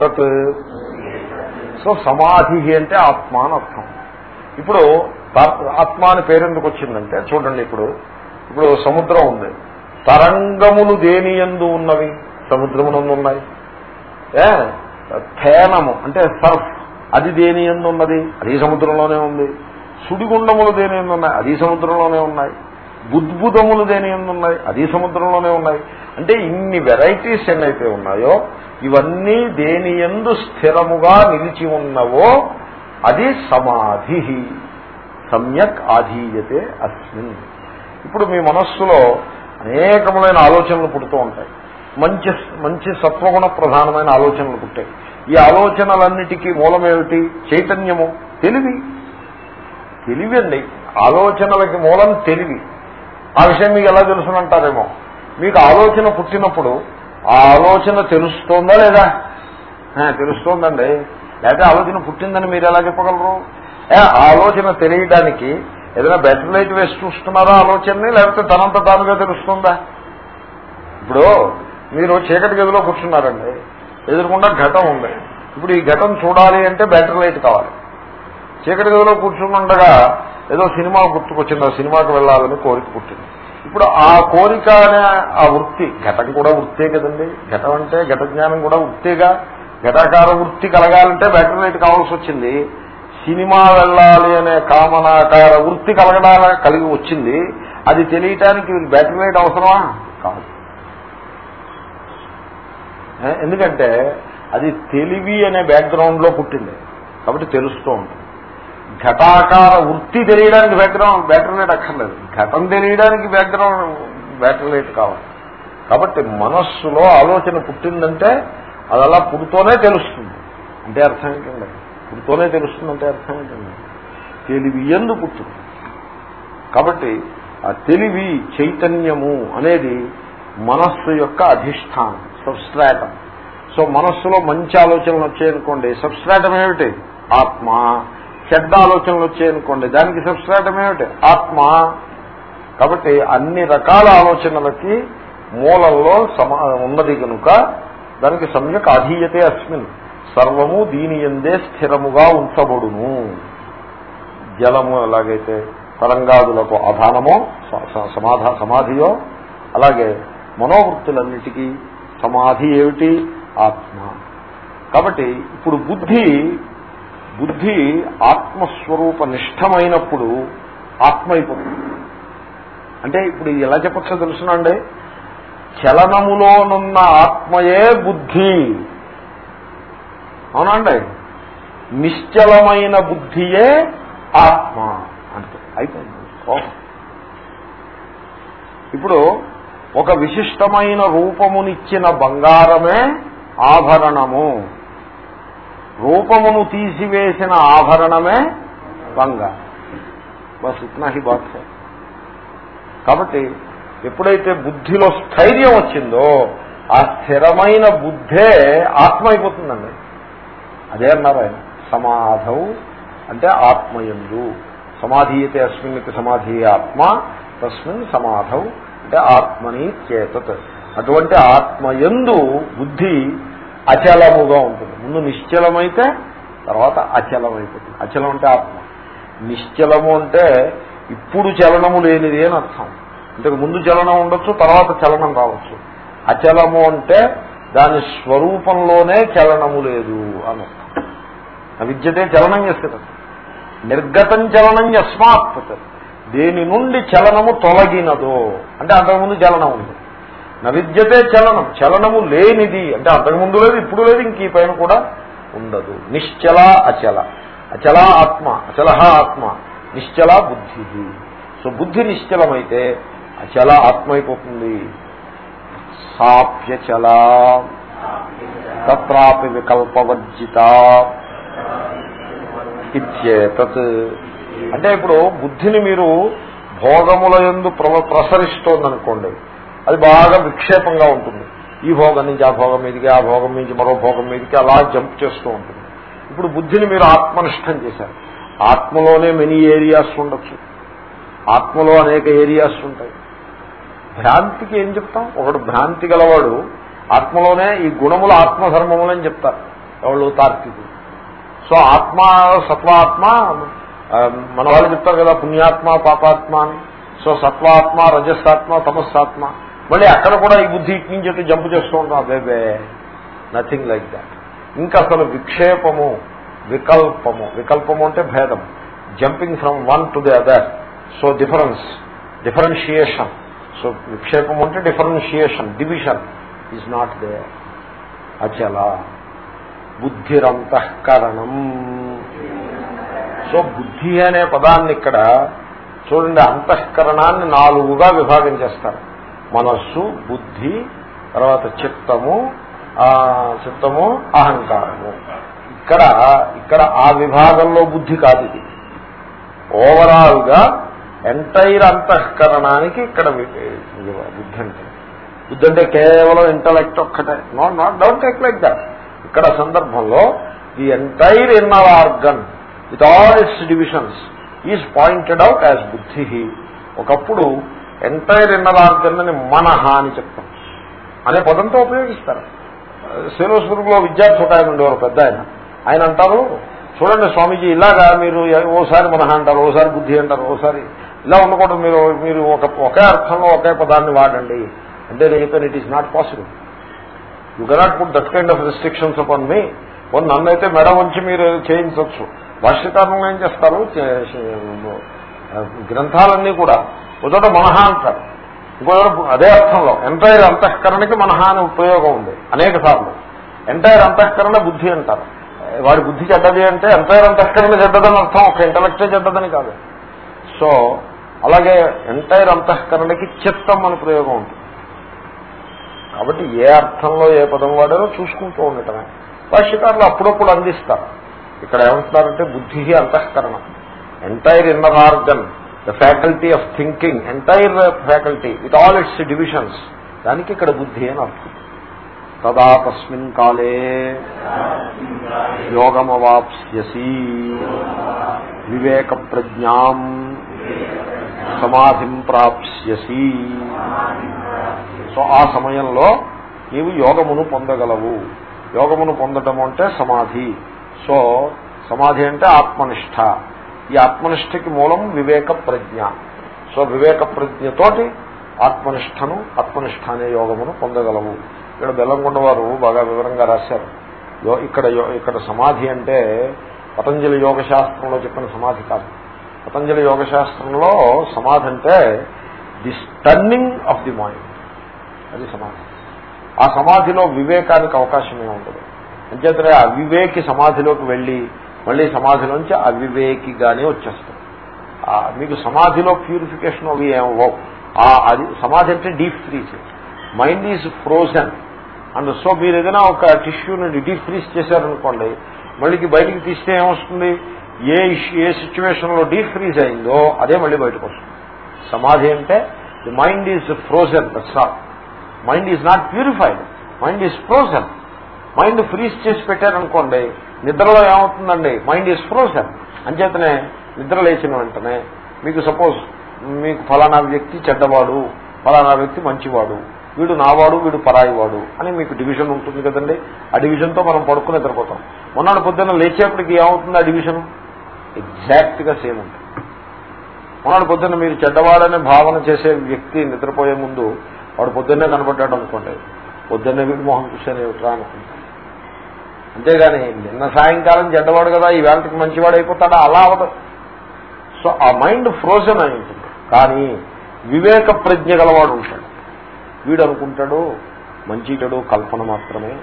తత్. సో సమాధి అంటే ఆత్మ అని అర్థం. ఇప్పుడు ఆత్మ అని పేరెందుకు వచ్చిందంటే చూడండి ఇప్పుడు. ఇప్పుడు సముద్రం ఉంది. తరంగములు దేని ఎందు ఉన్నవి? సముద్రమునందు ఉన్నాయి. ఏ? ఫేనము అంటే సర్ఫ్. అది దేని ఎందు ఉన్నది? అది సముద్రంలోనే ఉంది. సుడిగుండములు దేని ఎందు ఉన్నాయి? అది సముద్రంలోనే ఉన్నాయి. బుద్భుతములు దేని ఎందు ఉన్నాయి? అది సముద్రంలోనే ఉన్నాయి. అంటే ఇన్ని వెరైటీస్ ఎన్నైతే ఉన్నాయో ఇవన్నీ దేని ఎందు స్థిరముగా నిలిచి ఉన్నవో అది సమాధి. సమ్యక్ ఆధీయతే అస్మిన్. ఇప్పుడు మీ మనస్సులో అనేకములైన ఆలోచనలు పుడుతూ ఉంటాయి. మంచి మంచి సత్వగుణ ప్రధానమైన ఆలోచనలు పుట్టాయి. ఈ ఆలోచనలన్నిటికీ మూలమేమిటి? చైతన్యము తెలివి. తెలివి అండి ఆలోచనలకి మూలం తెలివి. ఆ విషయం మీకు ఎలా తెలుసునంటారేమో? మీకు ఆలోచన పుట్టినప్పుడు ఆ ఆలోచన తెలుస్తోందా లేదా? తెలుస్తోందండి. లేకపోతే ఆలోచన పుట్టిందని మీరు ఎలా చెప్పగలరు? ఏ, ఆలోచన తెలియడానికి ఏదైనా బెటర్ లైట్ వేసి చూస్తున్నారా ఆలోచనని? లేకపోతే తనంత తానుగా తెలుస్తుందా? ఇప్పుడు మీరు చీకటి గదిలో కూర్చున్నారండి. ఎదురుకుండా ఘటం ఉంది. ఇప్పుడు ఈ ఘటం చూడాలి అంటే బెటర్ లైట్ కావాలి. చీకటి గదిలో కూర్చుని ఉండగా ఏదో సినిమా గుర్తుకొచ్చింది. ఆ సినిమాకి వెళ్ళాలని కోరిక పుట్టింది. ఇప్పుడు ఆ కోరిక అనే ఆ వృత్తి ఘటం కూడా వృత్తే కదండి. ఘటం అంటే ఘట జ్ఞానం కూడా వృత్తిగా ఘటాకార వృత్తి కలగాలంటే బ్యాటరీ లైట్ కావాల్సి వచ్చింది. సినిమా వెళ్ళాలి అనే కామనాకార వృత్తి కలగడాల కలిగి వచ్చింది. అది తెలియటానికి బ్యాటరీ లైట్ అవసరమా? కాదు. ఎందుకంటే అది తెలివి అనే బ్యాక్గ్రౌండ్లో పుట్టింది. కాబట్టి తెలుస్తూ ఉంటుంది. ఘటాకార వృత్తి తెలియడానికి బ్యాక్గ్రౌండ్ బ్యాటరీ లైట్ అక్కర్లేదు. ఘటం తెలియడానికి బ్యాక్గ్రౌండ్ బ్యాటర్ లేట్ కావాలి. కాబట్టి మనస్సులో ఆలోచన పుట్టిందంటే అది అలా పుడుతోనే తెలుస్తుంది. అంటే అర్థం ఏంటండి? తెలుస్తుంది తెలుస్తుందంటే అర్థం ఏంటండి? తెలివి ఎందు పుట్టింది. కాబట్టి ఆ తెలివి చైతన్యము అనేది మనస్సు యొక్క అధిష్టానం సబ్స్ట్రాటం. సో మనస్సులో మంచి ఆలోచనలు వచ్చాయనుకోండి సబ్స్ట్రాటం ఏమిటి? ఆత్మ చెడ్డ ఆలోచనలు వచ్చాయనుకోండి దానికి సబ్స్ట్రాటం ఏమిటి? ఆత్మ. కాబట్టి అన్ని రకాల ఆలోచనలకి మూలంలో సమా ఉన్నది కనుక దానికి సమ్యక్ అధీయతే అస్మిన్. సర్వము దీని ఎందే స్థిరముగా ఉంచబడును. జలము ఎలాగైతే తరంగాదులకు ఆధానమో స- స- సమాధా సమాధియో అలాగే మనోవృత్తులన్నిటికీ సమాధి ఏమిటి? ఆత్మ. కాబట్టి ఇప్పుడు బుద్ధి బుద్ధి ఆత్మస్వరూప నిష్టమైనప్పుడు ఆత్మ అయిపోతుంది అంటే ఇప్పుడు ఎలా చెప్పచ్చో తెలుసునండి చలనములోనున్న ఆత్మయే బుద్ధి. అవునండి నిశ్చలమైన బుద్ధియే ఆత్మ. అంటే అయిపోయింది. ఇప్పుడు ఒక విశిష్టమైన రూపమునిచ్చిన బంగారమే ఆభరణము. రూపమును తీసివేసిన ఆభరణమే బంగారం బస్ ఇట్నా హీ బాత్ కాబట్టి ఎప్పుడైతే బుద్ధిలో స్థైర్యం వచ్చిందో ఆ స్థిరమైన బుద్ధే ఆత్మ అయిపోతుందండి అదే అన్నారు ఆయన. సమాధౌ అంటే ఆత్మయందు. సమాధీయతే అస్మిన్కి సమాధి ఆత్మ తస్మిన్ సమాధౌ అంటే ఆత్మని చేతత్. అటువంటి ఆత్మయందు బుద్ధి అచలముగా ఉంటుంది. ముందు నిశ్చలమైతే తర్వాత అచలమైపోతుంది. అచలం అంటే ఆత్మ. నిశ్చలము అంటే ఇప్పుడు చలనము లేనిది అని అర్థం. ఇంతకు ముందు చలనం ఉండొచ్చు తర్వాత చలనం రావచ్చు. అచలము అంటే దాని స్వరూపంలోనే చలనము లేదు అని అర్థం. విద్యతే చలనం చేస్తుంది నిర్గతం చలనం యస్మాత్. దేని నుండి చలనము తొలగినదో. అంటే అంతకుముందు చలనం ఉంది. నవిద్యతే చలనం. చలనము లేనిది. అంటే అంతకుముందు లేదు ఇప్పుడు లేదు ఇంక ఈ పైన కూడా ఉండదు. నిశ్చల అచల. అచల ఆత్మ అచల ఆత్మ. నిశ్చల బుద్ధి. సో బుద్ధి నిశ్చలమైతే అచల ఆత్మ అయిపోతుంది. సాప్యచల. తత్రాపి వికల్పవర్జిత ఇత్యేతత్. అంటే ఇప్పుడు బుద్ధిని మీరు భోగముల ఎందు ప్ర- ప్రసరిస్తోందనుకోండి. అది బాగా విక్షేపంగా ఉంటుంది. ఈ భోగం నుంచి ఆ భోగం మీదకి ఆ భోగం నుంచి మరో భోగం మీదకి అలా జంప్ చేస్తూ ఉంటుంది. ఇప్పుడు బుద్ధిని మీరు ఆత్మనిష్టం చేశారు. ఆత్మలోనే మెనీ ఏరియాస్ ఉండొచ్చు. ఆత్మలో అనేక ఏరియాస్ ఉంటాయి. భ్రాంతికి ఏం చెప్తాం? ఒకడు భ్రాంతి గలవాడు ఆత్మలోనే ఈ గుణములు ఆత్మధర్మములని చెప్తారు. ఎవరు తార్కికులు. సో ఆత్మ సత్వాత్మ మన వాళ్ళు చెప్తారు కదా పుణ్యాత్మ పాపాత్మ అని. సో సత్వాత్మ రజస్సాత్మ తమస్సాత్మ. మళ్ళీ అక్కడ కూడా ఈ బుద్ధి ఇటు నుంచి అటు జంప్ చేస్తూ ఉంటాం. అబేబే నథింగ్ లైక్ దాట్ ఇంకా అసలు విక్షేపము వికల్పము వికల్పము అంటే భేదం. Jumping from one to the other so difference differentiation so విక్షేపం అంటే differentiation division is not the అచల బుద్ధిరంతఃకరణం సో బుద్ధి అనే పదాన్ని ఇక్కడ చూడండి అంతఃకరణాన్ని నాలుగుగా విభాగం చేస్తారు. మనస్సు బుద్ధి తర్వాత చిత్తము చిత్తము అహంకారము. ఇక్కడ ఇక్కడ ఆ విభాగంలో బుద్ధి కాదు ఇది. ఓవరాల్గా ఎంటైర్ అంతఃకరణానికి ఇక్కడ బుద్ధి అంటే. బుద్ధి అంటే కేవలం ఇంటలెక్ట్ ఒక్కటే. No not doubt take like that ఇక్కడ సందర్భంలో the entire inner organ with all its divisions is pointed out as బుద్ధి ఒకప్పుడు ఎంటైర్ ఇన్నర్ ఆర్గన్ అని మనహ అని చెప్తాం. అనే పదంతో ఉపయోగిస్తారు. శ్రీనివాసపురంలో విద్యార్థి ఒక ఆయన ఉండేవారు పెద్ద ఆయన. ఆయన అంటారు చూడండి స్వామీజీ ఇలాగా మీరు ఓసారి మనహ అంటారు ఓసారి బుద్ధి అంటారు ఓసారి ఇలా ఉండకూడదు మీరు మీరు ఒక ఒకే అర్థంలో ఒకే పదాన్ని వాడండి. అంటే నేను చెప్పాను it is not possible you cannot put that kind of restrictions upon me కొన్ని నన్నైతే మెడ ఉంచి మీరు చేయించవచ్చు. భాష్యకారణంలో ఏం చేస్తారు? చే- గ్రంథాలన్నీ కూడా ఒకచోట మనహ అంటారు. ఇంకోదట అదే అర్థంలో ఎంటైర్ అంతఃకరణకి మనహ అనే ఉపయోగం ఉంది అనేక సార్లు. ఎంటైర్ అంతఃకరణ బుద్ధి అంటారు. వాడి బుద్ధి చెడ్డది అంటే ఎంటైర్ అంతఃకరణ చెడ్డదని అర్థం ఒక ఇంటలెక్టే చెడ్డదని కాదు. సో అలాగే ఎంటైర్ అంతఃకరణకి చిత్తం అని ప్రయోగం ఉంటుంది. కాబట్టి ఏ అర్థంలో ఏ పదం వాడారో చూసుకుంటూ ఉండటమే. భాష్యకారులు అప్పుడప్పుడు అందిస్తారు. ఇక్కడ ఏమంటున్నారంటే బుద్ధి అంతఃకరణం. Entire inner organ the faculty of thinking entire faculty with all its divisions దానికి ఇక్కడ బుద్ధి అని అర్థం. తదా తస్మిన్ కాలే యోగమవాప్స్యసి వివేక ప్రజ్ఞా సమాధిం ప్రాప్స్యసి. సో ఆ సమయంలో నీవు యోగమును పొందగలవు. యోగమును పొందటం అంటే సమాధి. సో సమాధి అంటే ఆత్మనిష్ట. ఈ ఆత్మనిష్టకి మూలం వివేక ప్రజ్ఞ. సో వివేక ప్రజ్ఞతోటి ఆత్మనిష్టను ఆత్మనిష్ట అనే యోగమును పొందగలవు ఇక్కడ బెల్లంకొండ వారు బాగా వివరంగా రాశారు. ఇక్కడ యో- ఇక్కడ సమాధి అంటే పతంజలి యోగ శాస్త్రంలో చెప్పిన సమాధి కాదు. పతంజలి యోగ శాస్త్రంలో సమాధి అంటే the stunning of the mind. అది సమాధి. ఆ సమాధిలో వివేకానికి అవకాశమే ఉండదు అంచేతనే అవివేకి సమాధిలోకి వెళ్ళి మళ్ళీ సమాధిలోంచి అవివేకిగానే వచ్చేస్తాం. మీకు సమాధిలో ప్యూరిఫికేషన్ అవి ఏమో అది సమాధి అంటే deep freeze mind is frozen and so మీరు ఏదైనా ఒక టిష్యూని డీప్ ఫ్రీజ్ చేశారనుకోండి మళ్ళీ బయటికి తీస్తే ఏమొస్తుంది? ఏ ఏ సిచ్యువేషన్లో డీప్ ఫ్రీజ్ అయిందో అదే మళ్ళీ బయటకు వస్తుంది. సమాధి అంటే the mind is frozen that's all mind is not purified mind is frozen mind freeze చేసి పెట్టారనుకోండి నిద్రలో ఏమవుతుందండి? మైండ్ ఈజ్ ఫ్రోజన్ అంచేతనే నిద్ర లేచిన వెంటనే మీకు సపోజ్ మీకు ఫలానా వ్యక్తి చెడ్డవాడు ఫలానా వ్యక్తి మంచివాడు వీడు నావాడు వీడు పరాయివాడు అని మీకు డివిజన్ ఉంటుంది కదండి? ఆ డివిజన్తో మనం పడుకుని నిద్రపోతాం. మొన్నటి పొద్దున్న లేచేపటికి ఏమవుతుంది ఆ డివిజన్ ఎగ్జాక్ట్గా సేమ్ ఉంటుంది. మొన్నటి పొద్దున్న మీరు చెడ్డవాడనే భావన చేసే వ్యక్తి నిద్రపోయే ముందు వాడు పొద్దున్నే కనపడ్డాడు అనుకోండి. పొద్దున్నే వీడి మొహం చూసాను ఏమిట్రా అంతేగాని నిన్న సాయంకాలం చెడ్డవాడు కదా ఈ వేళకి మంచివాడు అయిపోతాడా? అలా అవదు సో ఆ మైండ్ ఫ్రోజన్ అయి ఉంటుంది. కానీ వివేక ప్రజ్ఞ గలవాడు ఉంటాడు. వీడు అనుకుంటాడు మంచి చెడు కల్పన మాత్రమే.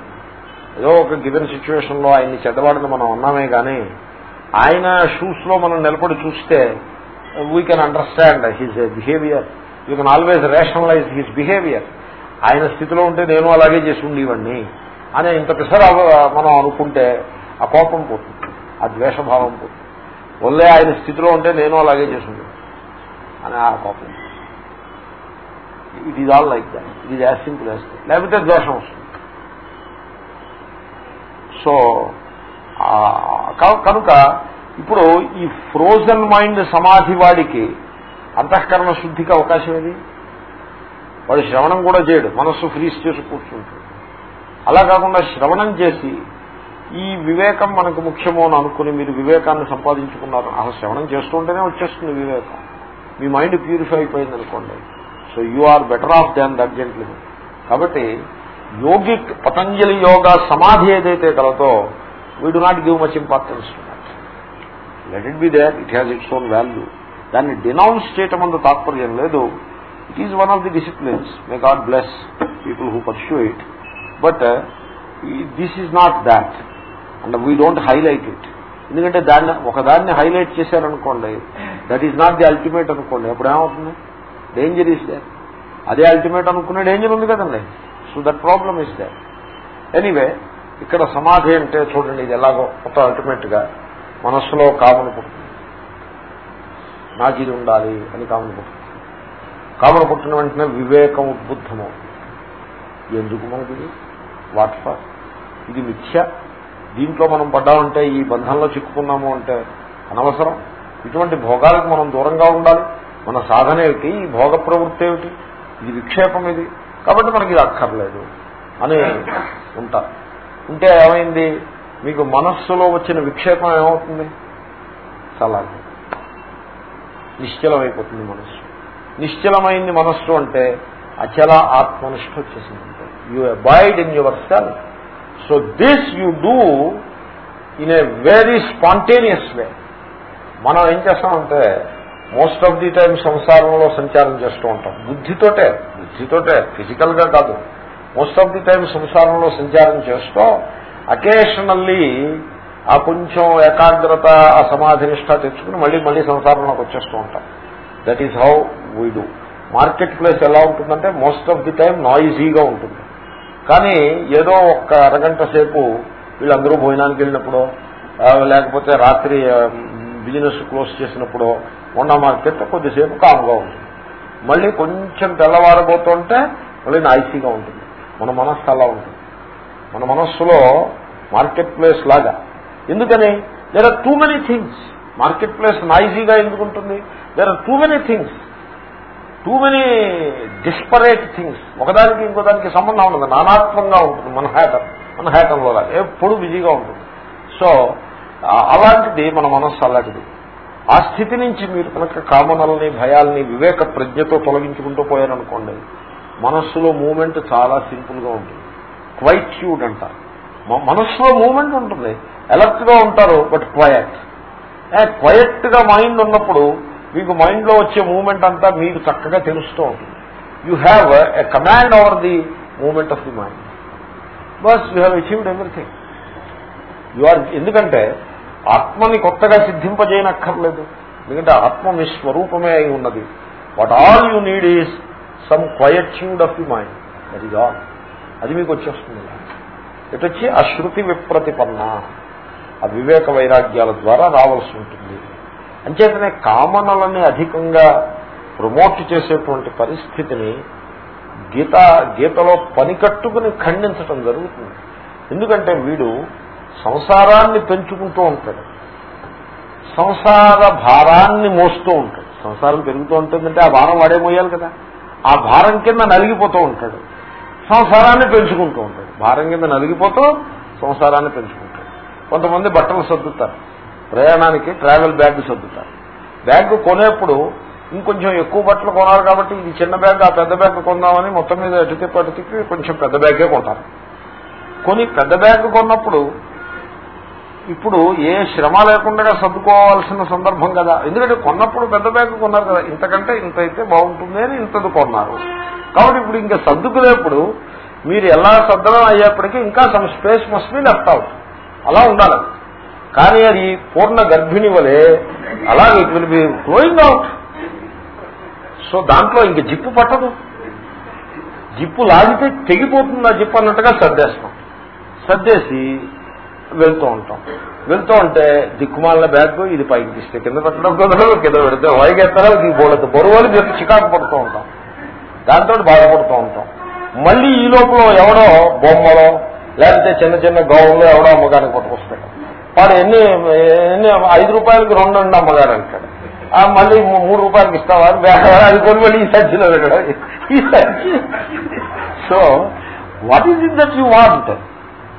ఏదో ఒక గివెన్ సిచ్యువేషన్లో ఆయన్ని చెడ్డవాడని మనం అన్నామే కానీ ఆయన షూస్లో మనం నిలబడి చూస్తే we can understand his behaviour you can always rationalise his behaviour ఆయన స్థితిలో ఉంటే నేను అలాగే చేసి ఉండేవాడిని. అని ఇంత పిసర మనం అనుకుంటే ఆ కోపం పోతుంది ఆ ద్వేషభావం పోతుంది. వల్లే ఆయన స్థితిలో ఉంటే నేను అలాగే చేసింది అని ఆ కోపం. It is all like that it is as simple as లేకపోతే ద్వేషం వస్తుంది. సో కనుక ఇప్పుడు ఈ ఫ్రోజన్ మైండ్ సమాధి వాడికి అంతఃకరణ శుద్ధికి అవకాశం ఏది? వాడు శ్రవణం కూడా చేయడు. మనస్సు ఫ్రీజ్ చేసి కూర్చుంటుంది. అలా కాకుండా శ్రవణం చేసి ఈ వివేకం మనకు ముఖ్యమో అని అనుకుని మీరు వివేకాన్ని సంపాదించుకున్నారు. అసలు శ్రవణం చేస్తుంటేనే వచ్చేస్తుంది వివేకం. మీ మైండ్ ప్యూరిఫై అయిపోయింది అనుకోండి. So you are better off than urgently కాబట్టి యోగిక్ పతంజలి యోగా సమాధి ఏదైతే కలదో we do not give much importance let it be there it has its own value దాన్ని డినౌన్స్ చేయటం అంత తాత్పర్యం లేదు. It is one of the disciplines may God bless people who pursue it but this is not that and we don't highlight it ఎందుకంటే దాన్ని ఒకదాన్ని highlight చేశారనుకోండి that is not the ultimate అనుకోండి అప్పుడు ఏమవుతుంది? డేంజర్ ఈస్ దే అదే ultimate అనుకునే danger ఉంది కదండి. So that problem is there anyway ఇక్కడ సమాధి అంటే చూడండి ఇది ఎలాగో కొత్త అల్టిమేట్గా మనస్సులో కామన పుట్టింది నాకు ఇది ఉండాలి అని కామన పుట్టింది పుట్టిన వెంటనే వివేకం ఉద్బుద్ధమవుతుంది ఎందుకు మనకి వాట్ ఫర్? ఇది మిథ్య. దీంట్లో మనం పడ్డామంటే ఈ బంధంలో చిక్కుకున్నాము అంటే అనవసరం. ఇటువంటి భోగాలకు మనం దూరంగా ఉండాలి. మన సాధన ఏమిటి? ఈ భోగ ప్రవృత్తి ఏమిటి? ఇది విక్షేపం ఇది. కాబట్టి మనకి ఇది అక్కర్లేదు అని ఉంటారు ఉంటే ఏమైంది? మీకు మనస్సులో వచ్చిన విక్షేపం ఏమవుతుంది? చల్లారి నిశ్చలమైపోతుంది మనస్సు. నిశ్చలమైంది మనస్సు అంటే అచల ఆత్మనిష్ట వచ్చేసింది. You abide in your self so this you do in a very spontaneous way మనం ఏం చేస్తామంటే మోస్ట్ ఆఫ్ ది టైం సంసారంలో సంచారం చేస్తూ ఉంటాం. బుద్ధితోటే బుద్ధితోటే ఫిజికల్గా కాదు. మోస్ట్ ఆఫ్ ది టైం సంసారంలో సంచారం చేస్తూ అకేషనల్లీ ఆ కొంచెం ఏకాగ్రత ఆ సమాధి నిష్ట తెచ్చుకుని మళ్ళీ మళ్ళీ సంసారంలోకి వచ్చేస్తూ ఉంటాం. That is how we do market place ఎలా ఉంటుందంటే మోస్ట్ ఆఫ్ ది టైం నాయిజీగా ఉంటుంది. కానీ ఏదో ఒక్క అరగంట సేపు వీళ్ళందరూ భోజనానికి వెళ్ళినప్పుడు లేకపోతే రాత్రి బిజినెస్ క్లోజ్ చేసినప్పుడు మొన్న మార్కెట్ కొద్దిసేపు కాముగా ఉంటుంది. మళ్ళీ కొంచెం తెల్లవారబోతుంటే మళ్ళీ నాయిసీగా ఉంటుంది. మన మనస్సు అలా ఉంటుంది. మన మనస్సులో మార్కెట్ ప్లేస్ లాగా. ఎందుకని? There are too many things market place నాయిజీగా ఎందుకు ఉంటుంది there are too many things too many disparate things. ఒకదానికి ఇంకోదానికి సంబంధం ఉండదు. నానాత్మంగా ఉంటుంది. మన హ్యాటన్ మన హ్యాటన్లో ఎప్పుడు బిజీగా ఉంటుంది. సో అలాంటిది మన మనస్సు అలాంటిది. ఆ స్థితి నుంచి మీరు కనుక కామనల్ని భయాల్ని వివేక ప్రజ్ఞతో తొలగించుకుంటూ పోయారనుకోండి మనస్సులో మూమెంట్ చాలా సింపుల్గా ఉంటుంది క్వైట్యూడ్ అంటారు. మనస్సులో మూమెంట్ ఉంటుంది. ఎలర్ట్గా ఉంటారు బట్ క్వయట్ క్వయట్గా మైండ్ ఉన్నప్పుడు మీకు మైండ్లో వచ్చే మూమెంట్ అంతా మీకు చక్కగా తెలుస్తూ ఉంటుంది. You have a command over the moment of the mind bus you have achieved everything you are ఎందుకంటే ఆత్మని కొత్తగా సిద్ధింపజేయనక్కర్లేదు. ఎందుకంటే ఆత్మ మీ స్వరూపమే అయి ఉన్నది. What all you need is some quietude of the mind that is all అది మీకు వచ్చేస్తుంది. ఎటొచ్చి ఆ శృతి విప్రతిపన్న ఆ వివేక వైరాగ్యాల ద్వారా రావాల్సి ఉంటుంది. అంచేతనే కామనలని అధికంగా ప్రమోట్ చేసేటువంటి పరిస్థితిని గీత గీతలో పనికట్టుకుని ఖండించటం జరుగుతుంది. ఎందుకంటే వీడు సంసారాన్ని పెంచుకుంటూ ఉంటాడు. సంసార భారాన్ని మోస్తూ ఉంటాడు. సంసారం పెరుగుతూ ఉంటుందంటే ఆ భారం వాడే మోయాలి కదా. ఆ భారం కింద నలిగిపోతూ ఉంటాడు. సంసారాన్ని పెంచుకుంటూ ఉంటాడు. భారం కింద నలిగిపోతూ సంసారాన్ని పెంచుకుంటాడు. కొంతమంది బట్టలు సర్దుతారు. ప్రయాణానికి ట్రావెల్ బ్యాగ్ సర్దుతారు బ్యాగ్ కొనేప్పుడు ఇంకొంచెం ఎక్కువ బట్టలు కొనాలి కాబట్టి ఇది చిన్న బ్యాగ్ ఆ పెద్ద బ్యాగ్ కొందామని మొత్తం మీద ఎటు తిప్పి అటు తిప్పి కొంచెం పెద్ద బ్యాగే కొంటారు. కొని పెద్ద బ్యాగ్ కొన్నప్పుడు ఇప్పుడు ఏ శ్రమ లేకుండా సర్దుకోవాల్సిన సందర్భం కదా. ఎందుకంటే కొన్నప్పుడు పెద్ద బ్యాగ్ కొన్నారు కదా. ఇంతకంటే ఇంత అయితే బాగుంటుంది అని ఇంతది కొన్నారు. కాబట్టి ఇప్పుడు ఇంకా సర్దుకునేప్పుడు మీరు ఎలా సర్దనం అయ్యేప్పటికీ ఇంకా some space must be left out. అలా ఉండాలి. కానీ అది పూర్ణ గర్భిణి వలె అలాగే it will be flowing out so దాంట్లో ఇంక జిప్పు పట్టదు. జిప్పు లాగితే తెగిపోతుంది ఆ జిప్పు అన్నట్టుగా సర్దేస్తాం. సర్దేసి వెళ్తూ ఉంటాం. వెళ్తూ ఉంటే దిక్కుమాలిన బ్యాగ్ ఇది పైకి తీస్తే కింద పెట్టడం కుదరదు కింద పెడితే వైగెత్తరా దిగిపోలేదు బరువులు చెప్పి చికాకు పడుతూ ఉంటాం. దాంతో బాధపడుతూ ఉంటాం. మళ్ళీ ఈ లోపల ఎవడో బొమ్మలో లేకపోతే చిన్న చిన్న గౌన్లు ఎవడో అమ్మగారికి పట్టుకొస్తాడు. వాడు ఎన్ని ఎన్ని ఐదు రూపాయలకి రెండు అండి అమ్మగారు అంటాడు. ఆ మళ్ళీ మూడు రూపాయలకి ఇస్తావా? అది కొని మళ్ళీ ఈ సజ్జిలో so what is it that you want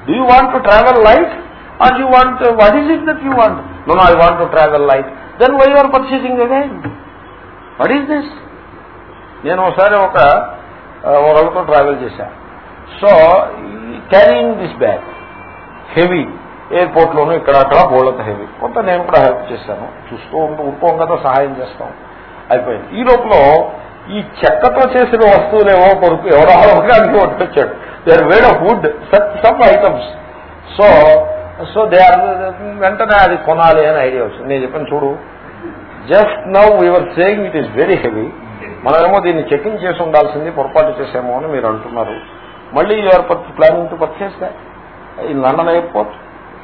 do you want to travel light or you want what is it that you want no I want to travel light then why are purchasing again what is this నేను ఒకసారి ఒక ఒకళ్ళతో travel చేశా. So carrying this bag heavy ఎయిర్పోర్ట్లోనూ ఇక్కడ అక్కడ బోళ్ళంత heavy. కొంత నేను కూడా హెల్ప్ చేశాను. చూస్తూ ఉంటూ ఉంటాం కదా సహాయం చేస్తాం. అయిపోయింది. ఈ లోపల ఈ చెక్కతో చేసిన వస్తువులేవో కొరకు ఎవరో అవగానికి వచ్చాడు they are made of wood some items so so they are వెంటనే అది కొనాలి అని ఐడియా వచ్చింది. నేను చెప్పాను చూడు just now your saying it is very heavy మనమేమో దీన్ని చెకింగ్ చేసి ఉండాల్సింది పొరపాటు చేసేమో అని మీరు అంటున్నారు. మళ్ళీ యువర్ ప్లానింగ్ టు పర్చేస్ ఈ లండన్ ఎయిర్పోర్ట్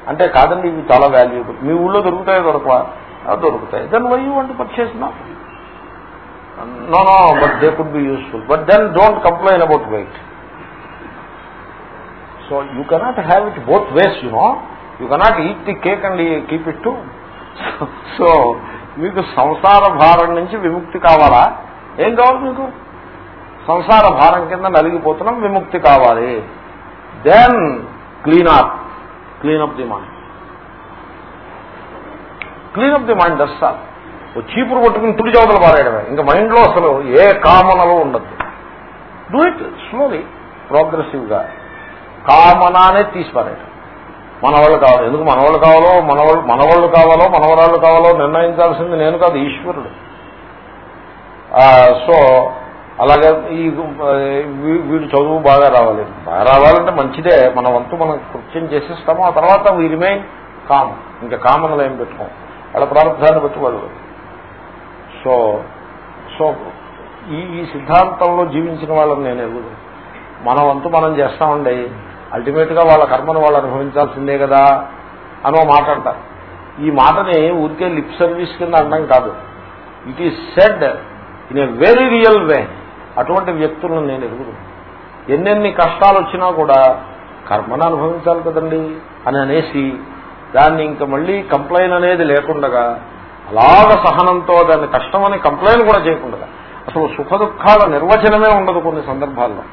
అంటే కాదండి ఇవి చాలా వాల్యూబుల్ మీ ఊళ్ళో దొరుకుతాయో దొరకవా? దొరుకుతాయి. Then why you want purchase నా no no but they could be useful but then don't complain about weight so you cannot have it both ways you know you cannot eat the cake and keep it too so మీకు సంసార భారం నుంచి విముక్తి కావాలా? ఏం కావాలి మీకు? సంసార భారం కింద నలిగిపోతున్నాం విముక్తి కావాలి. Then clean up clean up the mind. Clean up the mind దర్శా ఓ చీపురు కొట్టుకుని తుడి చవతలు పారేయడమే. ఇంకా మైండ్లో అసలు ఏ కామనలో ఉండదు డూ ఇట్ స్లోలీ ప్రోగ్రెసివ్గా కామనానే తీసి పారేయడం మనవాళ్ళు కావాలి. ఎందుకు మనవాళ్ళు కావాలో? మనవాళ్ళు మనవాళ్ళు కావాలో? మనవరాళ్ళు కావాలో నిర్ణయించాల్సింది నేను కాదు ఈశ్వరుడు. సో అలాగే ఈ వీడు చదువు బాగా రావాలి. బాగా రావాలంటే మంచిదే. మన వంతు మనం కృత్యం చేసేస్తాము. ఆ తర్వాత వీ రిమైన్ కామ్ ఇంకా కామన్లు ఏం పెట్టుకోం వాళ్ళ ప్రారంభాన్ని పెట్టుకోవాలి సో సో ఈ ఈ సిద్ధాంతంలో జీవించిన వాళ్ళని నేను ఎదుగు మన వంతు మనం చేస్తామండి. అల్టిమేట్గా వాళ్ళ కర్మను వాళ్ళు అనుభవించాల్సిందే కదా అనో మాట అంటారు. ఈ మాటని ఊరికే లిప్ సర్వీస్ కింద అనడం కాదు. It is said in a very real way అటువంటి వ్యక్తులను నేను ఎదుగుతున్నాను ఎన్నెన్ని కష్టాలు వచ్చినా కూడా కర్మను అనుభవించాలి కదండి అని అనేసి దాన్ని ఇంకా మళ్ళీ కంప్లైంట్ అనేది లేకుండగా అలాగ సహనంతో దాన్ని కష్టమని కంప్లైంట్ కూడా చేయకుండా అసలు సుఖ దుఃఖాల నిర్వచనమే ఉండదు కొన్ని సందర్భాల్లో.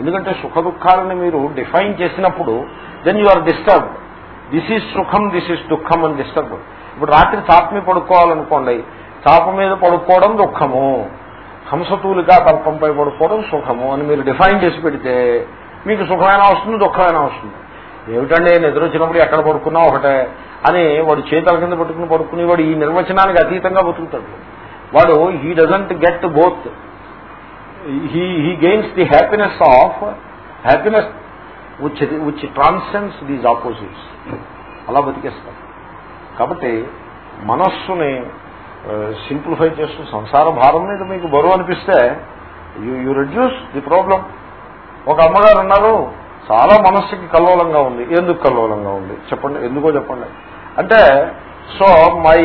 ఎందుకంటే సుఖ దుఃఖాలని మీరు డిఫైన్ చేసినప్పుడు then you are disturb this is సుఖం దిస్ ఈజ్ దుఃఖం అని డిస్టర్బ్ ఇప్పుడు రాత్రి చాప మీద పడుకోవాలనుకోండి చాప మీద పడుకోవడం దుఃఖము. హంసతూలిగా కల్పంపై పడుకోవడం సుఖము అని మీరు డిఫైన్ చేసి పెడితే మీకు సుఖమైనా వస్తుంది దుఃఖమైనా వస్తుంది. ఏమిటండి నిద్రొచ్చినప్పుడు ఎక్కడ పడుకున్నా ఒకటే అని వాడు చేతల కింద పట్టుకుని పడుకుని వాడు ఈ నిర్వచనానికి అతీతంగా బతుకుతాడు. వాడు he doesn't get both he he gains the happiness of happiness which which transcends these opposites అలా బతికేస్తారు కాబట్టి మనస్సుని సింప్లిఫై చేస్తూ సంసార భారం మీద మీకు బరువు అనిపిస్తే you you reduce the problem ఒక అమ్మగారు ఉన్నారు చాలా మనస్సుకి కల్లోలంగా ఉంది. ఎందుకు కల్లోలంగా ఉంది? చెప్పండి ఎందుకో చెప్పండి. అంటే సో మై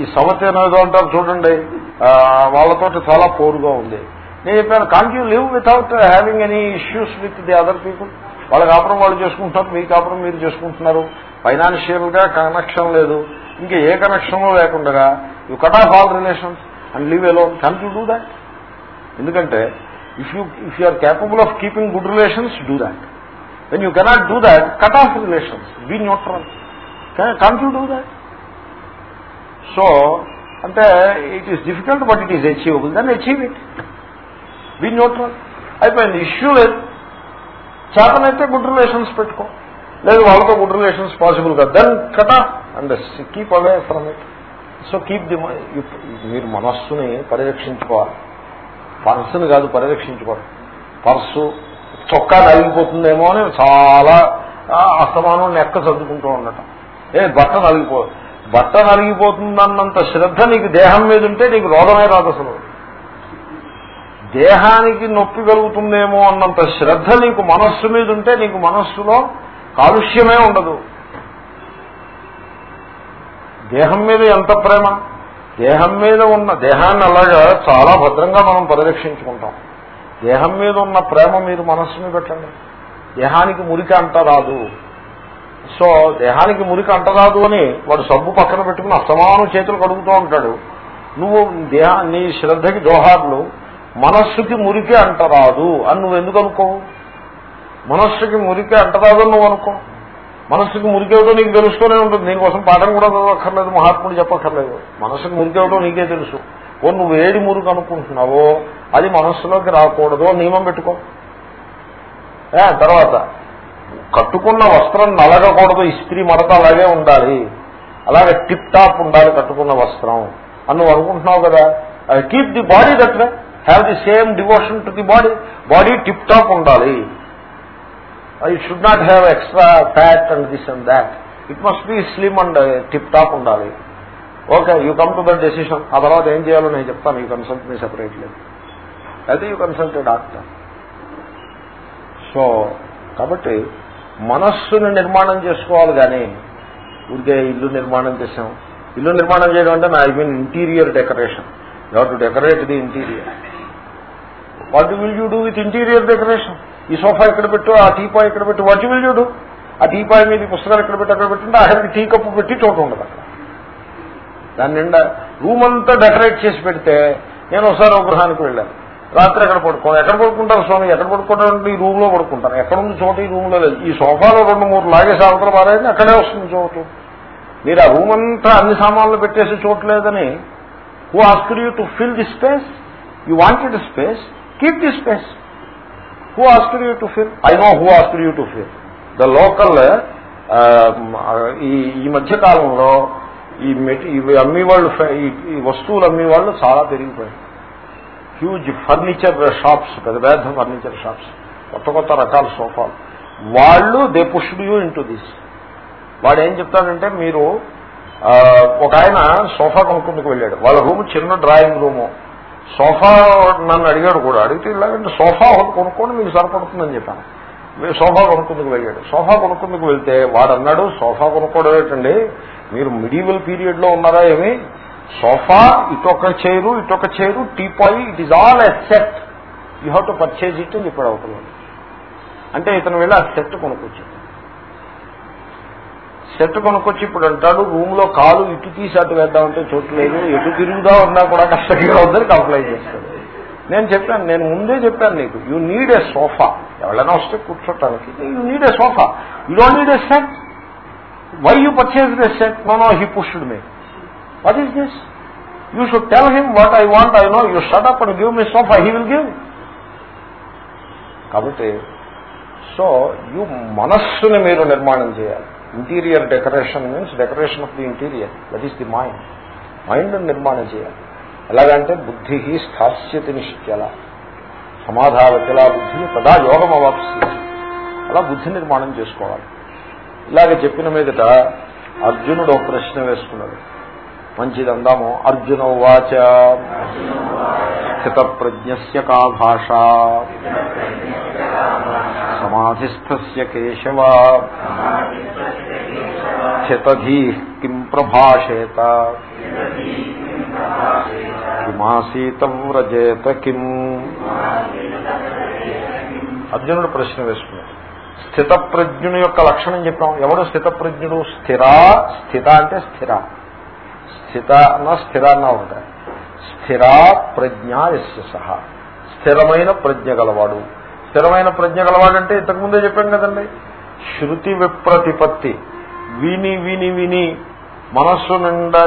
ఈ సమస్య ఏదో అంటారు చూడండి. వాళ్ళతో చాలా పోరుగా ఉంది. నేను చెప్పాను can't you live without having any issues with the other people వాళ్ళ కాపురం వాళ్ళు చేసుకుంటున్నారు మీ కాపురం మీరు చేసుకుంటున్నారు. ఫైనాన్షియల్గా కనెక్షన్ లేదు. ఇంకా ఏ కనెక్షన్ లేకుండా you cut off all relations and live alone can you do that ఎందుకంటే if you if you are capable of keeping good relations do that when you cannot do that cut off relations be neutral can you do that so అంటే it is difficult but it is achievable దాన్ని achieve it be neutral అయిపోయింది. Issue లేదు. చేతనైతే good relations పెట్టుకో. లేదు వాళ్ళతో good relations possible కాదు. Then off and keep away from it so keep the మీరు మనస్సుని పరిరక్షించుకోవాలి. పర్సుని కాదు పరిరక్షించుకోవడం పర్సు చొక్కా నలిగిపోతుందేమో అని చాలా అస్తమానం నెక్క చదువుకుంటూ ఉండటం. ఏ బట్ట నలిగిపో బట్ట నలిగిపోతుందన్నంత శ్రద్ధ నీకు దేహం మీద ఉంటే నీకు రోగమే రాదు అసలు. దేహానికి నొప్పి కలుగుతుందేమో అన్నంత శ్రద్ధ నీకు మనస్సు మీద ఉంటే నీకు మనస్సులో కాలుష్యమే ఉండదు. దేహం మీద ఎంత ప్రేమ? దేహం మీద ఉన్న దేహాన్ని అలాగా చాలా భద్రంగా మనం పరిరక్షించుకుంటాం. దేహం మీద ఉన్న ప్రేమ మీరు మనస్సుని పెట్టండి. దేహానికి మురికి అంటరాదు. సో దేహానికి మురికి అంటరాదు అని వాడు సబ్బు పక్కన పెట్టుకుని అస్తమానం చేతులు కడుగుతూ ఉంటాడు. నువ్వు దేహా నీ శ్రద్ధకి దోహార్లు మనస్సుకి మురికి అంటరాదు అని నువ్వు ఎందుకు అనుకోవు? మనస్సుకి మురికి అంటరాదు నువ్వు అనుకో. మనస్సుకు మురికేవటో నీకు తెలుసుకునే ఉంటుంది. దీనికోసం పాఠం కూడా చదవక్కర్లేదు మహాత్ముడు చెప్పక్కర్లేదు. మనస్సుకు మురికేవటో నీకే తెలుసు. ఓ నువ్వు ఏది మురుగు అనుకుంటున్నావో అది మనస్సులోకి రాకూడదు నియమం పెట్టుకో. తర్వాత కట్టుకున్న వస్త్రం నలగకూడదు ఇస్త్రీ మడత అలాగే ఉండాలి. అలాగే టిప్ టాప్ ఉండాలి కట్టుకున్న వస్త్రం. అని నువ్వు అనుకుంటున్నావు కదా. Keep the body that have the same devotion to the body body tip top ఉండాలి. I should not have extra fat and this and that it must be slim and tip top ఉండాలి. Okay you come to the decision ఆ తర్వాత ఏం చేయాలో నేను చెప్తాను. You consult me separately అయితే you consult doctor so కాబట్టి మనస్సును నిర్మాణం చేసుకోవాలి కానీ ఊరికే ఇల్లు నిర్మాణం చేసాం ఇల్లు నిర్మాణం చేయడం అంటే I mean interior decoration you to decorate the interior what will you do with interior decoration ఈ సోఫా ఇక్కడ పెట్టు ఆ టీపాయ్ ఇక్కడ పెట్టు వాటి విల్ చూడు. ఆ టీపాయ్ మీద పుస్తకాలు ఇక్కడ పెట్టి అక్కడ పెట్టింటే అక్కడికి టీ కప్పు పెట్టి చోట ఉండదు అక్కడ. దాని నిండా రూమ్ అంతా డెకరేట్ చేసి పెడితే నేను ఒకసారి ఒక గృహానికి వెళ్ళాను. రాత్రి ఎక్కడ పడుకోను? ఎక్కడ పడుకుంటారు స్వామి? ఎక్కడ పడుకుంటారంటే ఈ రూమ్లో పడుకుంటాను. ఎక్కడ ఉంది చోట ఈ రూమ్లో లేదు. ఈ సోఫాలో రెండు మూడు లాగేసి అవతల పారాయని అక్కడే వస్తుంది చోటు. మీరు ఆ రూమ్ అంతా అన్ని సామాన్లు పెట్టేసి చోటు లేదని who asked you to fill the space you wanted space keep the space who asked you to fill I know who asked you to fill the local ఈ ఈ మధ్య కాలంలో ఈ మెటీ ఇవి అమ్మేవాళ్ళు ఈ వస్తువులు అమ్మేవాళ్ళు చాలా పెరిగిపోయాయి. హ్యూజ్ ఫర్నిచర్ షాప్స్ పెద్ద పెద్ద ఫర్నిచర్ షాప్స్ కొత్త కొత్త రకాల సోఫాలు. వాళ్ళు they pushed you into this వాడు ఏం చెప్తాడంటే మీరు ఒక ఆయన సోఫా కొనుక్కుందుకు వెళ్ళాడు. వాళ్ళ రూమ్ చిన్న డ్రాయింగ్ రూము. సోఫా నన్ను అడిగాడు కూడా. అడిగితే ఇలాగంటే సోఫా ఒకటి కొనుక్కోండి మీకు సరిపడుతుందని చెప్పాను. మీరు సోఫా కొనుక్కుందుకు వెళ్ళాడు. సోఫా కొనుక్కుందుకు వెళ్తే వాడు అన్నాడు సోఫా కొనుక్కోవడం ఏంటండి? మీరు మిడివల్ పీరియడ్లో ఉన్నారా ఏమి? సోఫా ఇటొక chair ఇటొక chair teapoy it is all a set you have to purchase it అని చెప్పాడు అవుతున్నాడు అంటే ఇతను వెళ్ళి ఆ సెట్ కొనుక్కొచ్చాడు. సెట్ కొనుక్కొచ్చి ఇప్పుడు అంటాడు రూమ్లో కాలు ఇటు తీసి అటు వేద్దామంటే చోటు లేదు. ఎటు తిరుగుదా ఉన్నా కూడా కష్టంగా ఉందని కంప్లైంట్ చేస్తాడు. నేను చెప్పాను నేను ముందే చెప్పాను నీకు యూ నీడ్ ఏ సోఫా ఎవరైనా వస్తే కూర్చోటానికి you need a sofa you don't need a set why you purchase the set no no he pushed me what is this you should tell him what I want I know you shut up and give me sofa he will give కాబట్టి so you మనస్సుని మీరు నిర్మాణం చేయాలి. Interior decoration means decoration of the interior that is the mind mind నిర్మాణం చేయాలి. ఎలాగంటే బుద్ధి స్థాస్యతి నిశ్చల. సమాధావతిలా బుద్ధిని తదా యోగం అవాప్సి అలా బుద్ధి నిర్మాణం చేసుకోవాలి. ఇలాగ చెప్పిన మీదట అర్జునుడు ఒక ప్రశ్న వేసుకున్నాడు. మంచిది అందాము అర్జున వాచ స్థిత ప్రజ్ఞస్య కా భాష సమాధిస్థస్య కేశవ. స్థితధీ కిం ప్రభాషేత? కిమాసీత వ్రజేత కిం? అర్జునుడు ప్రశ్న వేసుకున్నాడు. స్థిత ప్రజ్ఞుని యొక్క లక్షణం చెప్పాం ఎవడు స్థిత ప్రజ్ఞుడు స్థిరా స్థిత అంటే స్థిర. స్థిత అన్న స్థిర అన్న ఉంటాయి స్థిరా ప్రజ్ఞ ఎస్య సహా. స్థిరమైన ప్రజ్ఞ గలవాడు. స్థిరమైన ప్రజ్ఞ గలవాడంటే ఇంతకుముందే చెప్పాం కదండి. శృతి విప్రతిపత్తి. విని విని విని మనస్సు నిండా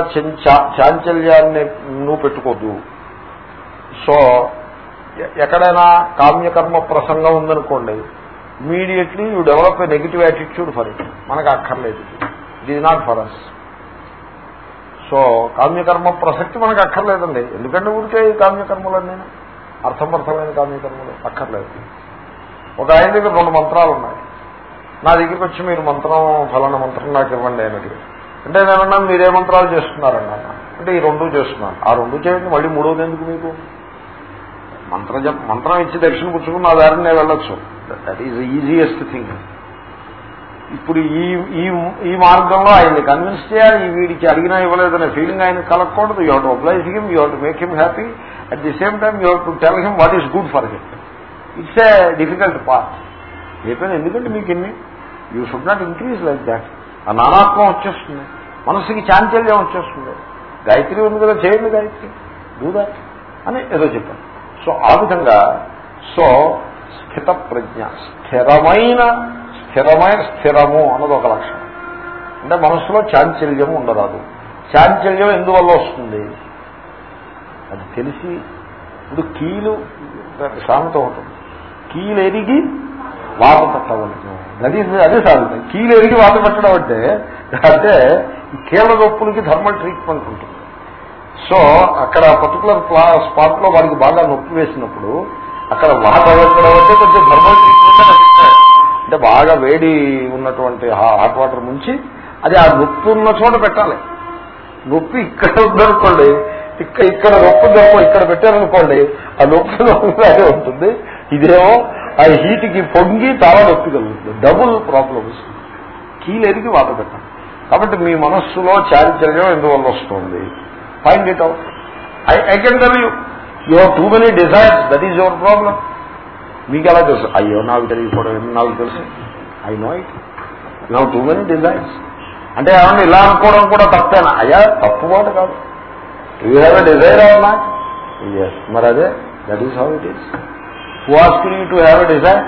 చాంచల్యాన్ని నువ్వు పెట్టుకోద్దు. సో ఎక్కడైనా కామ్యకర్మ ప్రసంగం ఉందనుకోండి immediately you develop a negative attitude for it మనకు అక్కర్లేదు. It is not for us so కామ్యకర్మ ప్రసక్తి మనకు అక్కర్లేదండి. ఎందుకంటే ఊరికే ఈ కామ్యకర్మలన్నీ అర్థమర్థమైన కామ్యకర్మలు అక్కర్లేదు. ఒక ఆయన దగ్గర రెండు మంత్రాలు ఉన్నాయి నా దగ్గరికి వచ్చి మీరు మంత్రం ఫలానా మంత్రం నాకు ఇవ్వండి అనేది అంటే నేనన్నా మీరే మంత్రాలు చేస్తున్నారన్నా అంటే ఈ రెండు చేస్తున్నాను. ఆ రెండు చేయండి మళ్ళీ మూడోది ఎందుకు మీకు? మంత్రం మంత్రం ఇచ్చి దక్షిణ పుచ్చుకుని నా దారిని నేను వెళ్ళొచ్చు. దట్ ఈజ్ ఈజియెస్ట్ థింగ్ ఇప్పుడు ఈ ఈ ఈ మార్గంలో ఆయన్ని కన్విన్స్ చేయాలి వీడికి అడిగినా ఇవ్వలేదనే ఫీలింగ్ ఆయన కలగకూడదు. You have to apprise him you have to make him happy at the same time you have to tell him what is good for him it's a difficult part చెప్పాను ఎందుకంటే మీకు ఎన్ని you should not increase like that ఆ నానాత్వం వచ్చేస్తుంది. మనసుకి చాంచల్యం వచ్చేస్తుంది. గాయత్రి ఉంది కదా చేయండి గాయత్రి. డూ దాట్ అని ఏదో చెప్పాను సో ఆ విధంగా సో స్థిత ప్రజ్ఞ స్థిరమైన స్థిరమైన స్థిరము అన్నది ఒక లక్షణం. అంటే మనసులో చాంచల్యం ఉండరాదు. చాంచల్యం ఎందువల్ల వస్తుంది? అది తెలిసి ఇప్పుడు కీలు సామెత ఉంటుంది కీలు ఎరిగి వాత పట్టవలసిన అదే సాగుతుంది. కీలు ఎరిగి వాత పెట్టడం అంటే అంటే కీళ్ళ నొప్పులకి థర్మల్ ట్రీట్మెంట్ ఉంటుంది. సో అక్కడ పర్టికులర్ స్పాట్లో వాడికి బాగా నొప్పి వేసినప్పుడు అక్కడ వాత పెట్టడం అంటే కొంచెం థర్మల్ ట్రీట్మెంట్ అంటే బాగా వేడి ఉన్నటువంటి హాట్ వాటర్ ముంచి అది ఆ నొప్పి ఉన్న చోట పెట్టాలి. నొప్పి ఇక్కడ ఉందనుకోండి ఇక్కడ ఇక్కడ నొప్పి దొరక ఇక్కడ పెట్టారనుకోండి ఆ నొప్పి అదే ఉంటుంది. ఇదేమో ఆ హీట్కి పొంగి చాలా నొప్పి కలుగుతుంది డబుల్ ప్రాబ్లమ్స్. కీలెరిగి వాత పెట్టాలి. కాబట్టి మీ మనస్సులో చారిత్రయం ఎందువల్ల వస్తుంది? Find it out I I can tell you you have too many desires that is your problem మీకు ఎలా తెలుసు? అయ్యో నాకు తెలియకపోవడం నాకు తెలుసు. I know it no too many desires అంటే ఏమన్నా ఇలా అనుకోవడం కూడా తప్పేనా? అయ్యా తప్పు మాట కాదు. యూ హ్యావ్ ఎ డిజైర్ అవునా ఎస్ మరి అదే that is how it is who asking to have a desire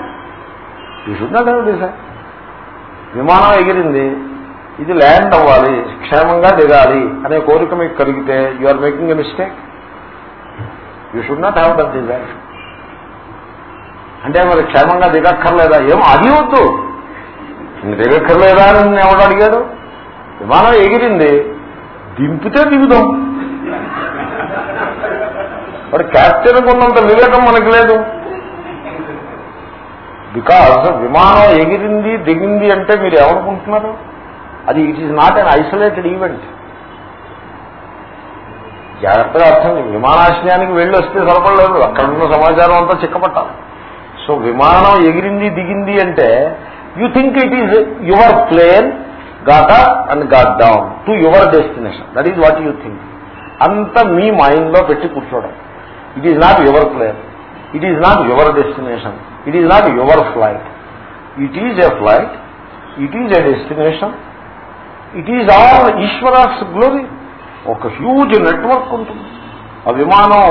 you should not have desire విమానం ఎగిరింది. ఇది ల్యాండ్ అవ్వాలి. క్షేమంగా దిగాలి అనే కోరిక మీకు కలిగితే you are making a mistake you should not have that desire అంటే మరి క్షేమంగా దిగక్కర్లేదా? ఏమో అది వద్దు. దిగక్కర్లేదా అని ఎవడు అడిగాడు? విమానం ఎగిరింది. దింపితే దిగుదాం. వాడు క్యాప్టెన్ ఉన్నంత వివేకం మనకు లేదు. బికాజ్ విమానం ఎగిరింది దిగింది అంటే మీరు ఏమనుకుంటున్నారు? అది it is not an isolated event జాగ్రత్తగా అర్థం విమానాశ్రయానికి వెళ్ళి వస్తే సరిపడలేదు. అక్కడ ఉన్న సమాచారం అంతా చిక్కపట్టాలి. సో విమానం ఎగిరింది దిగింది అంటే you think it is your plane got and got down to your destination that is what you think అంత మీ మైండ్లో పెట్టి కూర్చోవడం. It is not your plane it is not your destination it is not your flight it is a flight it is a destination it is all Ishwara's glory ఒక huge network ఉంటుంది. ఆ విమానం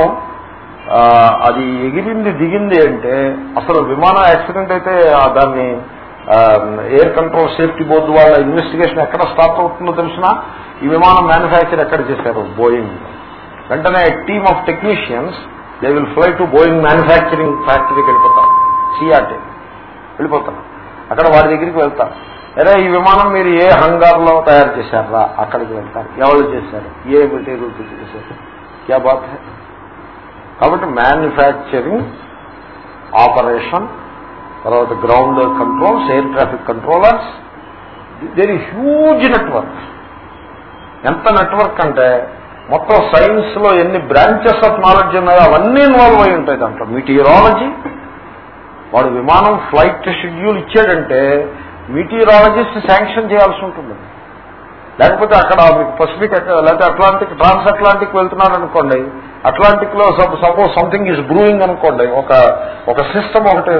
అది ఎగిరింది దిగింది అంటే అసలు విమానం యాక్సిడెంట్ అయితే దాన్ని ఎయిర్ కంట్రోల్ సేఫ్టీ బోర్డు వాళ్ళ ఇన్వెస్టిగేషన్ ఎక్కడ స్టార్ట్ అవుతుందో తెలిసినా ఈ విమానం మ్యానుఫ్యాక్చర్ ఎక్కడ చేశారు? బోయింగ్ వెంటనే team of technicians they will fly to Boeing manufacturing ఫ్యాక్టరీకి వెళ్ళిపోతారు. సిఆర్టీ వెళ్ళిపోతారు. అక్కడ వాడి దగ్గరికి వెళ్తారు. అరే ఈ విమానం మీరు ఏ హంగార్లో తయారు చేశారా? అక్కడికి వెళ్తారు. ఎవరు చేశారు? ఏ మెటీరియల్ చేశారు? క్యా బాత్ హై? కాబట్టి మ్యానుఫ్యాక్చరింగ్ ఆపరేషన్ తర్వాత ground controls air traffic controllers there huge network ఎంత నెట్వర్క్ అంటే మొత్తం సైన్స్లో ఎన్ని బ్రాంచెస్ ఆఫ్ నాలెడ్జ్ ఉన్నాయో అవన్నీ ఇన్వాల్వ్ అయి ఉంటాయి దాంట్లో. మీటీరాలజీ వాడు విమానం ఫ్లైట్ షెడ్యూల్ ఇచ్చాడంటే మీటీరాలజిస్ట్ శాంక్షన్ చేయాల్సి ఉంటుంది. లేకపోతే అక్కడ మీకు పసిఫిక్ లేకపోతే అట్లాంటిక్ ట్రాన్స్ అట్లాంటిక్ వెళ్తున్నారనుకోండి అట్లాంటిక్లో సపోజ్ సంథింగ్ ఈజ్ బ్రూయింగ్ అనుకోండి ఒక ఒక సిస్టమ్ ఒకటి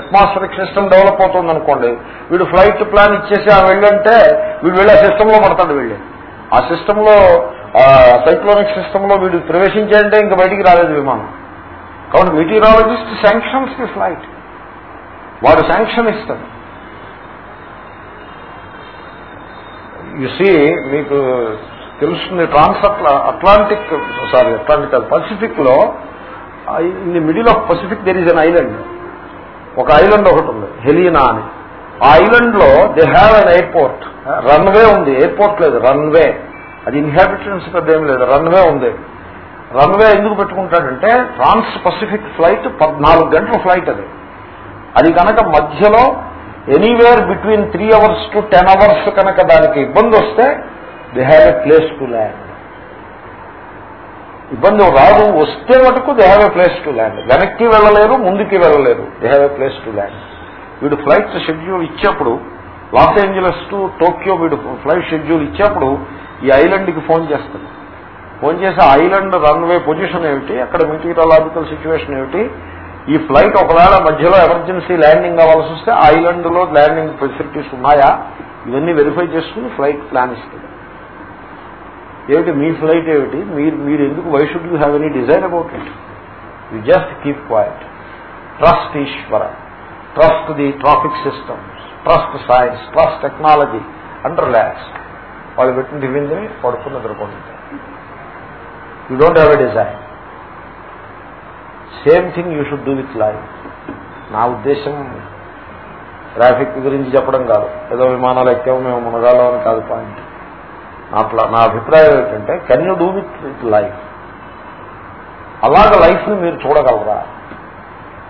అట్మాస్ఫరిక్ సిస్టమ్ డెవలప్ అవుతుంది అనుకోండి వీడు ఫ్లైట్ ప్లాన్ ఇచ్చేసి ఆ వెళ్ళంటే వీడు వెళ్ళి ఆ సిస్టమ్లో పడతాడు వెళ్ళి. ఆ సిస్టమ్లో సైక్లోనిక్ సిస్టమ్లో వీడు ప్రవేశించాడంటే ఇంకా బయటికి రాలేదు విమానం. కాబట్టి మెటీరాలజిస్ట్ శాంక్షన్స్ ది ఫ్లైట్ వాడు శాంక్షన్ ఇస్తాడు. సీ మీకు తెలుస్తుంది ట్రాన్స్ Atlantic sorry Atlantic పసిఫిక్లో in the middle of Pacific there is an island. ఒక ఐలండ్ ఒకటి ఉంది హెలీనా అని. ఆ ఐలండ్లో they have an airport. Runway ఉంది ఎయిర్పోర్ట్ లేదు రన్వే. అది ఇన్హాబిటెన్స్ పెద్ద ఏం లేదు. రన్వే ఉంది. రన్వే ఎందుకు పెట్టుకుంటాడంటే ట్రాన్స్ పసిఫిక్ ఫ్లైట్ పద్నాలుగు గంటల ఫ్లైట్ అది. అది కనుక మధ్యలో anywhere between three hours to ten hours కనుక దానికి ఇబ్బంది వస్తే they have a place to land ఇబ్బంది రాదు. వస్తే మటుకు they have a place to land వెనక్కి వెళ్ళలేరు ముందుకి వెళ్ళలేరు. They have a place to land వీడు ఫ్లైట్ షెడ్యూల్ ఇచ్చేప్పుడు లాస్ ఏంజలస్ టు టోక్యో వీడు ఫ్లైట్ షెడ్యూల్ ఇచ్చేప్పుడు ఈ ఐలండ్కి ఫోన్ చేస్తాడు. ఫోన్ చేసి ఐలండ్ రన్వే పొజిషన్ ఏమిటి అక్కడ మెటీరియలాజికల్ సిచ్యువేషన్ ఏమిటి ఈ ఫ్లైట్ ఒకవేళ మధ్యలో ఎమర్జెన్సీ ల్యాండింగ్ అవ్వాల్సి వస్తే ఐలండ్లో ల్యాండింగ్ ఫెసిలిటీస్ ఉన్నాయా? ఇవన్నీ వెరిఫై చేసుకుని ఫ్లైట్ ప్లాన్ ఇస్తుంది ఏమిటి మీ ఫ్లైట్ ఏమిటి? మీరు మీరు ఎందుకు why should you have any design about it you just keep quiet trust Ishwara trust the traffic systems trust science trust technology and relax వాళ్ళు పెట్టిన టిఫిన్ పడుకుని నిద్రపోతుంది you don't have a desire same thing you should do with life నా ఉద్దేశం traffic గురించి చెప్పడం కాదు. ఏదో విమానాలు ఎక్కాము మేము మునగాలో అని కాదు పాయింట్ నా నా అభిప్రాయం ఏంటంటే can you do with with life అలాగ లైఫ్ని మీరు చూడగలరా?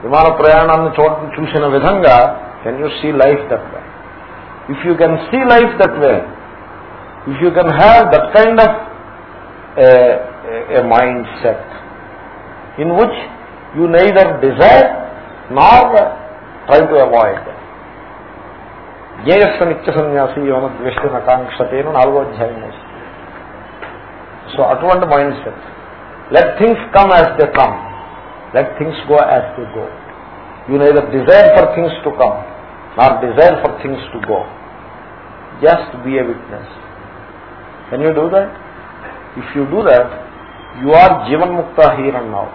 విమాన ప్రయాణాన్ని చూడ చూసిన విధంగా can you see life that way if you can see life that way if you can have that kind of a mind set in which you neither desire nor try to avoid జ్ఞేయస్వ నిత్య సన్యాసి యోన ద్వేష్టిన కాంక్షతేను నాలుగో అధ్యాయం so అటువంటి mind set let things come as they come let things go as they go you neither desire for things to come not desire for things to go just be a witness can you do that if you do that you are జీవన్ముక్త here అన్నావు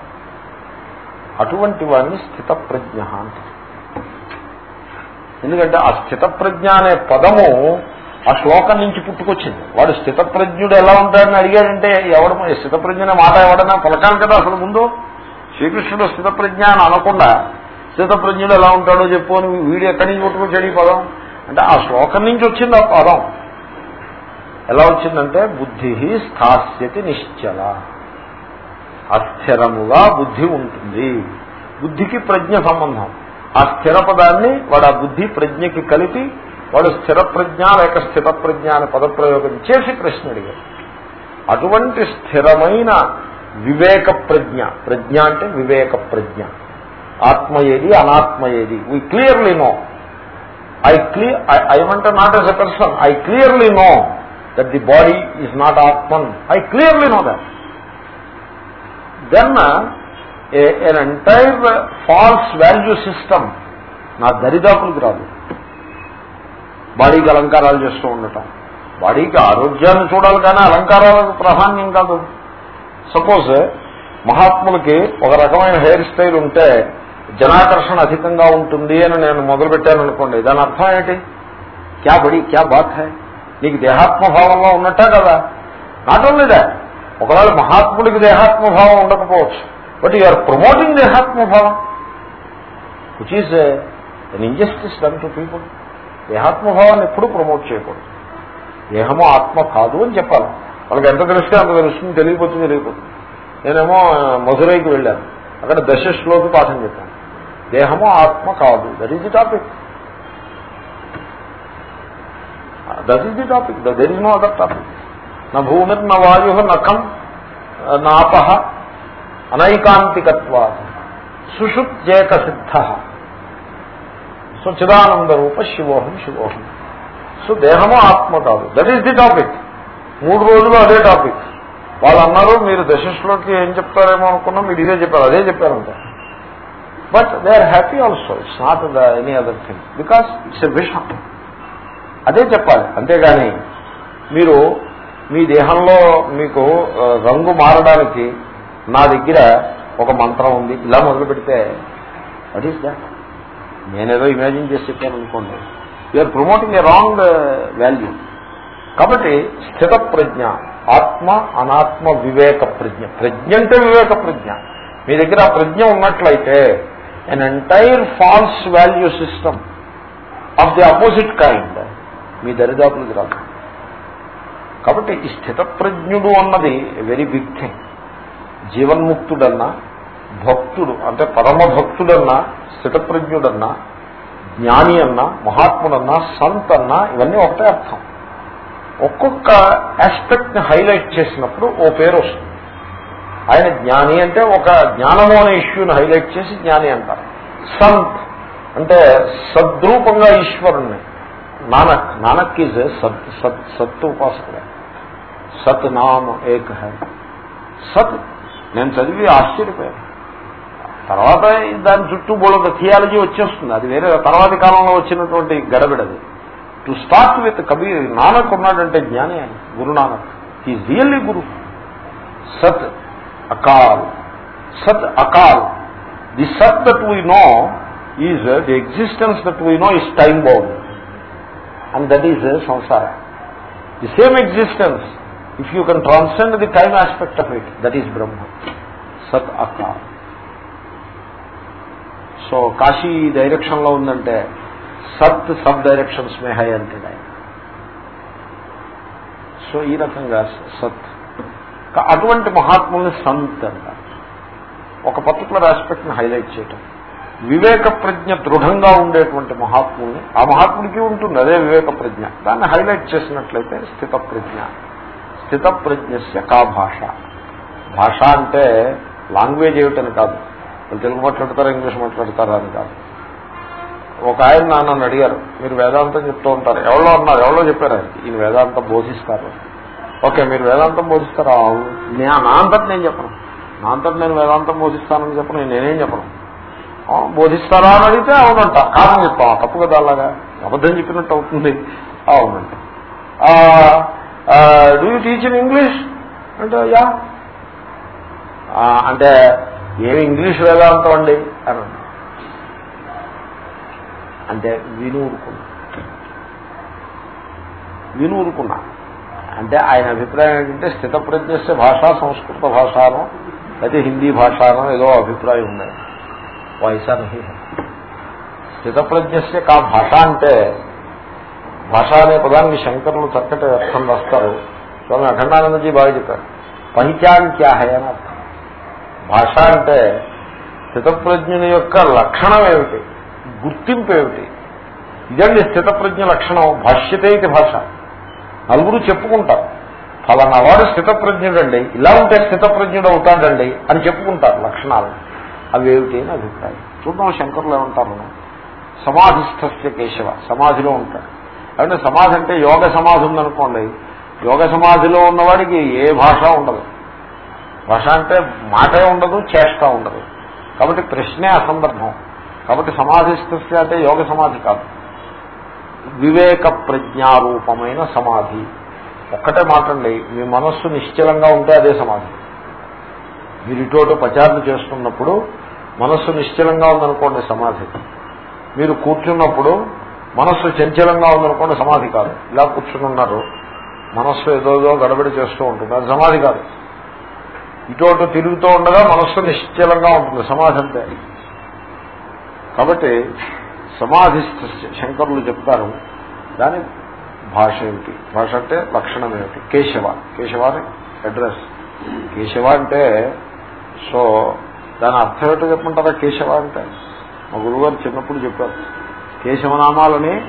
అటువంటి వాడిని స్థితప్రజ్ఞ అంటారు. ఎందుకంటే ఆ స్థితప్రజ్ఞ అనే పదము ఆ శ్లోకం నుంచి పుట్టుకొచ్చింది. వాడు స్థితప్రజ్ఞుడు ఎలా ఉంటాడని అడిగాడంటే ఎవడు స్థితప్రజ్ఞ మాట ఎవడన్నా పలకాలి కదా అసలు ముందు? శ్రీకృష్ణుడు స్థితప్రజ్ఞ అని అనకుండా స్థితప్రజ్ఞుడు ఎలా ఉంటాడో చెప్పు అని వీడు ఎక్కడి నుంచి పుట్టుకొచ్చాడు ఈ పదం? అంటే ఆ శ్లోకం నుంచి వచ్చింది ఆ పదం. ఎలా వచ్చిందంటే బుద్ధి స్థాస్యతి నిశ్చల. అస్థిరముగా బుద్ధి ఉంటుంది. బుద్ధికి ప్రజ్ఞ సంబంధం. ఆ స్థిర పదాన్ని వాడు ఆ బుద్ధి ప్రజ్ఞకి కలిపి వాడు స్థిర ప్రజ్ఞ లేక స్థిత ప్రజ్ఞ అనే పదప్రయోగం చేసి ప్రశ్న అడిగారు అటువంటి స్థిరమైన వివేక ప్రజ్ఞ ప్రజ్ఞ అంటే వివేక ప్రజ్ఞ. ఆత్మ ఏది అనాత్మ ఏది? We clearly know I clear I want not as a person I clearly know that the is not not I I know that. Then uh, then an entire false value system నా దరిదాపులకు రాదు. బాడీకి అలంకారాలు చేస్తూ ఉండటం. బాడీకి ఆరోగ్యాన్ని చూడాలి కానీ అలంకారాలకు ప్రాధాన్యం కాదు. సపోజ్ మహాత్ములకి ఒక రకమైన హెయిర్ స్టైల్ ఉంటే జనాకర్షణ అధికంగా ఉంటుంది అని నేను మొదలు పెట్టాను అనుకోండి. దాని అర్థం ఏంటి? క్యా బడి క్యా బాత్ హై? నీకు దేహాత్మభావంలో ఉన్నట్టే కదా? నాట్ ఓన్లీ దాట్ ఒకవేళ మహాత్ముడికి దేహాత్మభావం ఉండకపోవచ్చు. But you are promoting దేహాత్మభావం. Which is an injustice done to people దేహాత్మభావాన్ని ఎప్పుడు ప్రమోట్ చేయకూడదు. దేహము ఆత్మ కాదు అని చెప్పాలి. వాళ్ళకి ఎంత తెలిస్తే అంత తెలుస్తుంది. తెలియపోతుంది తెలియపోతుంది నేనేమో uh, మధురైకి వెళ్ళాను. అక్కడ దశ శ్లోకి పాఠం చెప్పాను. దేహము ఆత్మ కాదు. That is the topic that is the topic there is no other topic నా భూమిర్న వాయు నఖం నాప అనైకాంతికత్వా సుషుప్జేక సిద్ధ సో చిదానంద రూప శివోహం శివోహం సో దేహము ఆత్మ కాదు దట్ ఈస్ ది టాపిక్ మూడు రోజులు అదే టాపిక్ వాళ్ళు అన్నారు మీరు దశలోకి ఏం చెప్తారేమో అనుకున్నా మీరు ఇదే చెప్పారు అదే చెప్పారంట but they are happy also it's not the any other thing because it's a విషం అదే చెప్పాలి. అంతేగాని మీరు మీ దేహంలో మీకు రంగు మారడానికి నా దగ్గర ఒక మంత్రం ఉంది. ఇలా మొదలు పెడితే వాట్ ఈస్ దాట్ నేనేదో ఇమాజిన్ చేసి చెప్పాను అనుకోండి. You're promoting a wrong value కాబట్టి స్థిత ప్రజ్ఞ ఆత్మ అనాత్మ వివేక ప్రజ్ఞ. ప్రజ్ఞ అంటే వివేక ప్రజ్ఞ. మీ దగ్గర ఆ ప్రజ్ఞ ఉన్నట్లయితే an entire false value system of the opposite kind మీ దరిదాపులకి రాదు. కాబట్టి ఈ స్థితప్రజ్ఞుడు అన్నది వెరీ బిగ్ థింగ్ జీవన్ముక్తుడన్నా భక్తుడు అంటే పరమ భక్తుడన్నా స్థితప్రజ్ఞుడన్నా జ్ఞాని అన్నా మహాత్ముడన్నా సంత్ అన్నా ఇవన్నీ ఒకటే అర్థం. ఒక్కొక్క ఆస్పెక్ట్ని హైలైట్ చేసినప్పుడు ఓ పేరు వస్తుంది. ఆయన జ్ఞాని అంటే ఒక జ్ఞానము అనే ఇష్యూని హైలైట్ చేసి జ్ఞాని అంటారు. సంత్ అంటే సద్రూపంగా ఈశ్వరుణ్ణి. నానక్ నానక్ ఈజ్ సత్ సత్ సత్ ఉపాసకుడే సత్ నామ ఏక హై సత్ నేను చదివి ఆశ్చర్యపోయాను తర్వాత దాని చుట్టూ బోళ థియాలజీ వచ్చేస్తుంది అది వేరే తర్వాతి కాలంలో వచ్చినటువంటి గడబిడది to start with Kabir Nanak ఉన్నాడంటే జ్ఞాని అని గురు నానక్ ఈ really Guru Sat Akal Sat Akal the Sat that we know is the existence that we know is time bound and that is సంసార the same existence if you can transcend the time aspect of it that is Brahma Sat Akar so Kashi డైరెక్షన్లో ఉందంటే సత్ సబ్ directions మే హై అంటే so ఈ రకంగా సత్ అటువంటి మహాత్ముల్ని సంత్ అంటారు ఒక పర్టికులర్ ఆస్పెక్ట్ని హైలైట్ చేయటం వివేక ప్రజ్ఞ దృఢంగా ఉండేటువంటి మహాత్ముల్ని ఆ మహాత్ముడికి ఉంటుంది అదే వివేక ప్రజ్ఞ. దాన్ని హైలైట్ చేసినట్లయితే స్థిత ప్రజ్ఞ స్థిత ప్రజ్ఞస్య కా భాష. భాష అంటే లాంగ్వేజ్ ఏమిటని కాదు. వాళ్ళు తెలుగు మాట్లాడతారా ఇంగ్లీష్ మాట్లాడతారా అని కాదు. ఒక ఆయన నాన్న అడిగారు మీరు వేదాంతం చెప్తూ ఉంటారు. ఎవరో అన్నారు ఎవరో చెప్పారు ఆయన ఈయన వేదాంతం బోధిస్తారు. ఓకే మీరు వేదాంతం బోధిస్తారా? నా అంతటి నేను చెప్పను. నా అంతటి నేను వేదాంతం బోధిస్తానని చెప్పను నేనేం చెప్పను. బోధిస్తారా అని అడిగితే అవునంట. కారణం చెప్తాం తప్పు కదా అలాగా? అబద్ధం చెప్పినట్టు అవుతుంది. అవునంట. Do you teach in English అంటే యా. అంటే ఏమి ఇంగ్లీష్ వేదాంతం అండి అని అంటే విని ఊరుకున్నా. విని ఊరుకున్నా. అంటే ఆయన అభిప్రాయం ఏంటంటే స్థితప్రజ్ఞ భాష సంస్కృత భాషానో అయితే హిందీ భాషానో ఏదో అభిప్రాయం ఉంది వయసా నహి. హై. స్థితప్రజ్ఞస్య కా భాష అంటే భాష అనే పదాన్ని శంకరులు చక్కటి అర్థం రాస్తారు. స్వామి అఖండానందజీ బాగా చెప్పారు. పహిచాన్ క్యా అని అర్థం. భాష అంటే స్థితప్రజ్ఞుని యొక్క లక్షణం ఏమిటి? గుర్తింపు ఏమిటి? ఇదండి స్థితప్రజ్ఞ లక్షణం. భాష్యతే ఇది భాష. నలుగురు చెప్పుకుంటారు. ఫలానా వాడు స్థితప్రజ్ఞుడండి ఇలా ఉంటే స్థితప్రజ్ఞుడు అవుతాడండి అని చెప్పుకుంటారు లక్షణాలు అవేమిటి అని అభిప్రాయం. చూద్దాం శంకరులు ఏమంటారు. సమాధిస్థస్య కేశవ సమాధిలో ఉంటాడు. అంటే సమాధి అంటే యోగ సమాధి ఉందనుకోండి యోగ సమాధిలో ఉన్నవాడికి ఏ భాష ఉండదు. భాష అంటే మాటే ఉండదు చేష్ట ఉండదు. కాబట్టి ప్రశ్నే అసందర్భం కాబట్టి సమాధిస్థస్య అంటే యోగ సమాధి కాదు. వివేక ప్రజ్ఞారూపమైన సమాధి. ఒక్కటే మాటండి మీ మనస్సు నిశ్చలంగా ఉంటే అదే సమాధి. మీరు ఇటువంటి పచారణ చేస్తున్నప్పుడు మనస్సు నిశ్చలంగా ఉందనుకోండి సమాధి. మీరు కూర్చున్నప్పుడు మనస్సు చంచలంగా ఉందనుకోండి సమాధి కాదు. ఇలా కూర్చుని ఉన్నారు మనస్సు ఏదోదో గడబడి చేస్తూ ఉంటుంది. అది సమాధి కాదు. ఇటు తిరుగుతూ ఉండగా మనస్సు నిశ్చలంగా ఉంటుంది. సమాధి అంతే కాబట్టి సమాధి శంకరులు చెప్తారు. దాని భాష ఏమిటి? భాష అంటే లక్షణం ఏమిటి? కేశవ. కేశవాని అడ్రస్. కేశవ అంటే సో దాని అర్థం ఏంటో చెప్పమంటారా కేశవ అంటే? మా గురువుగారు చిన్నప్పుడు చెప్పారు. కేశవనామాలని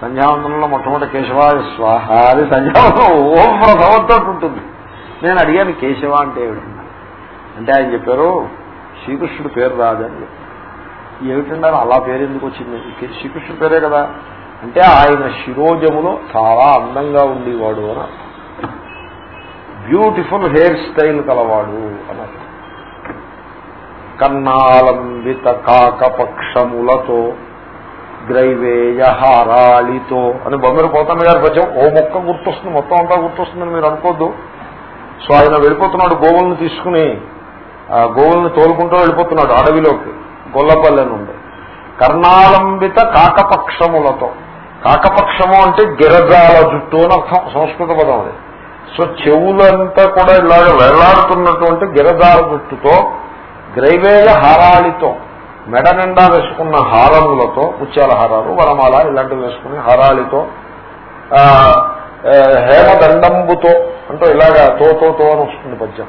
సంధ్యావందనంలో మొట్టమొదటి కేశవాయ స్వాహ అది సంధ్యావందనం ఓం ప్రథమంతో ఉంటుంది. నేను అడిగాను కేశవ అంటే ఏమిటన్నా? అంటే ఆయన చెప్పారు శ్రీకృష్ణుడు పేరు రాదని చెప్పారు. ఏమిటంటే అలా పేరు ఎందుకు వచ్చింది? శ్రీకృష్ణుడు పేరే కదా. అంటే ఆయన శిరోజములో చాలా అందంగా ఉండేవాడు అని బ్యూటిఫుల్ హెయిర్ స్టైల్ కలవాడు అని కన్నాళంబిత కాకపక్షములతో గ్రైవేయహారాళితో అని బొమ్మరు పోతన్న గారు పద్యం ఓ మొక్క గుర్తొస్తుంది మొత్తం అంతా గుర్తొస్తుందని మీరు అనుకోద్దు. సో ఆయన వెళ్ళిపోతున్నాడు గోవులను తీసుకుని ఆ గోవులను తోలుకుంటూ వెళ్ళిపోతున్నాడు అడవిలోకి గొల్లపల్లె నుండి. కర్ణాలంబిత కాకపక్షములతో కాకపక్షము అంటే గిరజాల జుట్టు అని అర్థం సంస్కృత పదం అది. సో చెవులంతా కూడా ఇలాగ వెళ్ళాడుతున్నటువంటి గిరజాల జుట్టుతో గ్రైవేయ హారాళితో మెడ నిండా వేసుకున్న హారములతో ముత్యాల హారాలు వరమాల ఇలాంటివి వేసుకుని హారాళితో హేమదండంబుతో అంటూ ఇలాగా తో తో తో అని వస్తుంది పద్యం.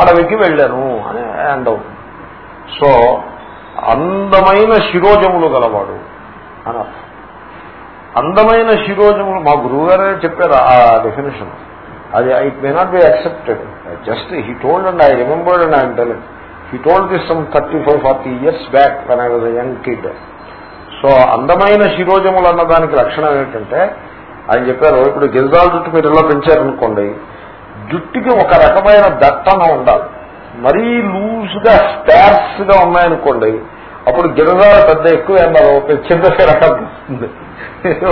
అడవికి వెళ్ళాను అని ఎండ్ అవుతుంది. సో అందమైన శిరోజములు గలవాడు అని అందమైన శిరోజములు మా గురువుగారే చెప్పారు ఆ డెఫినేషన్ అది it may not be accepted just he told and I remembered and I telling he told this some thirty five forty years back when I was young kid so అందమైన శిరోజములు అన్న దానికి లక్షణం ఏంటంటే ఆయన చెప్పారు ఇప్పుడు గిరిజాల జుట్టు మీరు ఇలా పెంచారనుకోండి జుట్టుకి ఒక రకమైన దట్టన ఉండాలి. మరీ లూజ్గా గా ఉన్నాయనుకోండి అప్పుడు గిరిజాల పెద్ద ఎక్కువ అన్నారు ఒక చిన్న రకం వస్తుంది.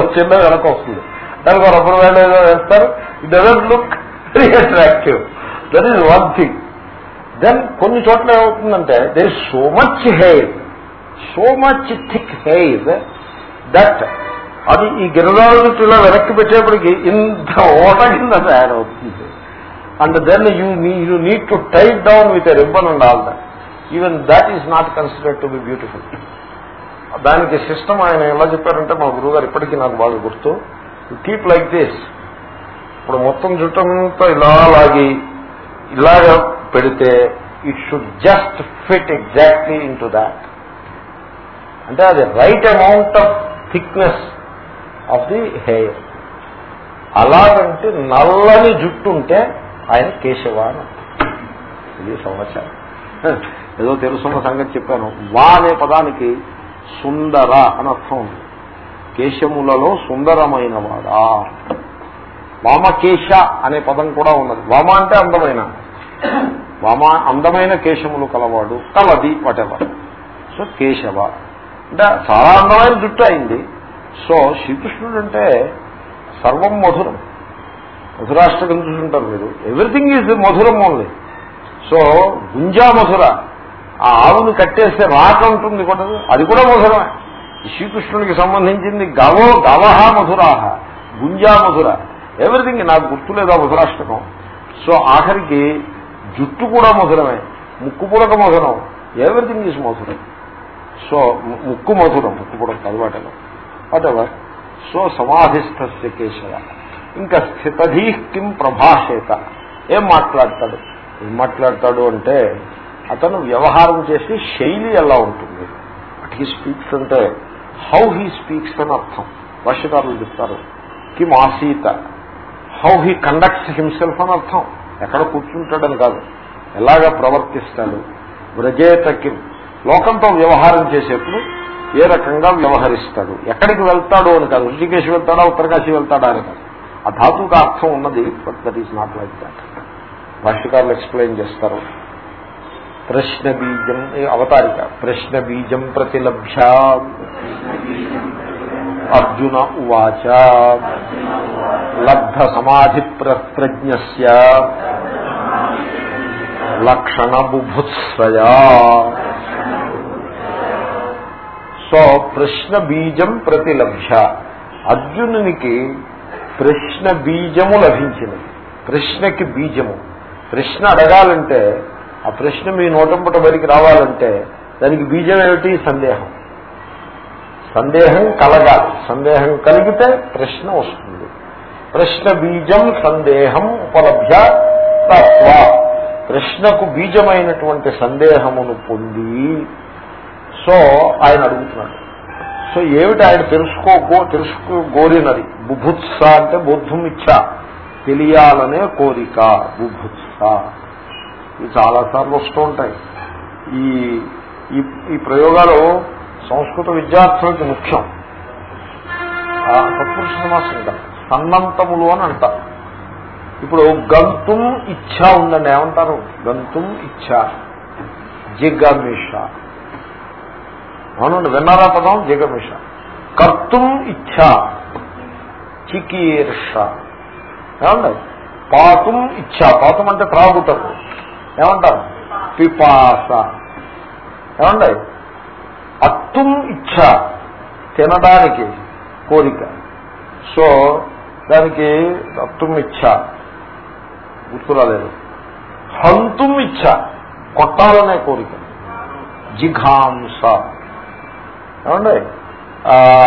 ఒక చిన్న వెనక వస్తుంది. దానికి రబ్బర్ బ్యాండ్ ఏదో వేస్తారు. It doesn't look very attractive that is one thing then కొన్ని చోట్ల ఏమవుతుందంటే there is so much hair so much thick hair that అది ఈ గిరిదాల ఇలా వెనక్కి పెట్టేప్పటికి ఇంత ఓట కింద తయారవుతుంది. And then you you need to tight down with a ribbon and all that even that is not considered to be beautiful దానికి సిస్టమ్ ఆయన ఎలా చెప్పారంటే మా గురువుగారు ఇప్పటికీ నాకు బాగా గుర్తు. కీప్ లైక్ దిస్ ఇప్పుడు మొత్తం జుట్టంతా ఇలా లాగి ఇలాగ పెడితే it should just fit exactly into that అంటే అది right amount of thickness of the hair అలాగంటే నల్లని జుట్టు ఉంటే ఆయన కేశవ అని ఇది సమాచారం ఏదో తెలుసున్న సంగతి చెప్పాను. వా అనే పదానికి సుందర అని అర్థం ఉంది. కేశములలో సుందరమైన వాడా వామకేశ అనే పదం కూడా ఉన్నది. వామ అంటే అందమైన. వామ అందమైన కేశములు కలవాడు కలది వాటెవర్ సో కేశవ. అంటే చాలా అందమైన జుట్టు అయింది. సో శ్రీకృష్ణుడు అంటే సర్వం మధురం. మధురాష్టకం చూసుంటారు మీరు ఎవ్రీథింగ్ ఈజ్ మధురం ఓన్లీ సో గుంజా మధుర. ఆ ఆవుని కట్టేస్తే రాక ఉంటుంది కూడా అది కూడా మధురమే. శ్రీకృష్ణునికి శ్రీకృష్ణుడికి సంబంధించింది గవో గవహ మధురాహ గుంజా మధుర. ఎవ్రీథింగ్ నాకు గుర్తులేదు ఆ మధురాష్టకం సో ఆఖరికి జుట్టు కూడా మధురమే ముక్కు పుడక మధురం ఎవ్రీథింగ్ ఈజ్ మధురం. సో ముక్కు మధురం ముక్కు పుడక అలవాటలో వాటెవర్ సో సమాధిస్థ కేశవ. ఇంకా స్థితధీ కిం ప్రభాషేత. ఏం మాట్లాడతాడు? ఏం మాట్లాడతాడు అంటే అతను వ్యవహారం చేసి శైలి ఎలా ఉంటుంది? అట్ హీ స్పీక్స్ అంటే హౌ హీ స్పీక్స్ అని అర్థం. భాష్యకారులు చెప్తారు కిం ఆసీత. హౌ హీ కండక్ట్స్ హిమ్సెల్ఫ్ అని అర్థం. ఎక్కడ కూర్చుంటాడని కాదు. ఎలాగా ప్రవర్తిస్తాడు? వ్రజేతకి. లోకంతో వ్యవహారం చేసేప్పుడు ఏ రకంగా వ్యవహరిస్తాడు? ఎక్కడికి వెళ్తాడు అని కాదు. ఋషికేశ్ వెళ్తాడా ఉత్తరకాశి వెళ్తాడా అని కాదు. ఆ ధాతుకు అర్థం ఉన్నది but that is not like that భాష్యకారులు ఎక్స్ప్లెయిన్ చేస్తారు. ప్రశ్న బీజం అవతారిక. ప్రశ్న బీజం ప్రతిలభ్య. అర్జున ఉవాచ. లబ్ధ సమాధి ప్రజ్ఞస్య లక్షణ బుభుత్సయా సో ప్రశ్న బీజం ప్రతిలభ్య. అర్జునునికి ప్రశ్న బీజము లభించింది. ప్రశ్నకి బీజము. ప్రశ్న అడగాలంటే ఆ ప్రశ్న మీ నోటంపట బయటికి రావాలంటే దానికి బీజం ఏమిటి? సందేహం. సందేహం కలగాలి. సందేహం కలిగితే ప్రశ్న వస్తుంది. ప్రశ్న బీజం సందేహం ఉపలభ్య తత్వ. ప్రశ్నకు బీజమైనటువంటి సందేహమును పొంది సో ఆయన అడుగుతున్నాడు. సో ఏమిటి ఆయన తెలుసుకోకో తెలుసుకోగోరినది బుభుత్స అంటే బుద్ధం ఇచ్చ తెలియాలనే కోరిక బుభుత్స. ఇవి చాలాసార్లు వస్తూ ఉంటాయి. ఈ ఈ- ఈ ప్రయోగాలు సంస్కృత విద్యార్థులకి ముఖ్యం. ఆ సత్పురుష సమాసం కదా సన్నంతములు అని అంటారు. ఇప్పుడు గంతుం ఇచ్ఛ ఉందండి ఏమంటారు? గంతుం ఇచ్ఛ. జిగమిష. అవునండి విన్నారా పదం? జిగమిష. కర్తుం ఇచ్ఛ. చికీర్ష. ఏమండి? పాతుం ఇచ్ఛ. పాతం అంటే త్రాగుటకు ఏమంటారు? పిపాస. ఏమండి? అత్తుం ఇచ్ఛ. తినడానికి కోరిక. సో దానికి ఇచ్చ. ఇచ్ఛ గుర్తురాలేదు. హంతుం ఇచ్చ. కొట్టాలనే కోరిక. జిఘాంస. ఏమండి?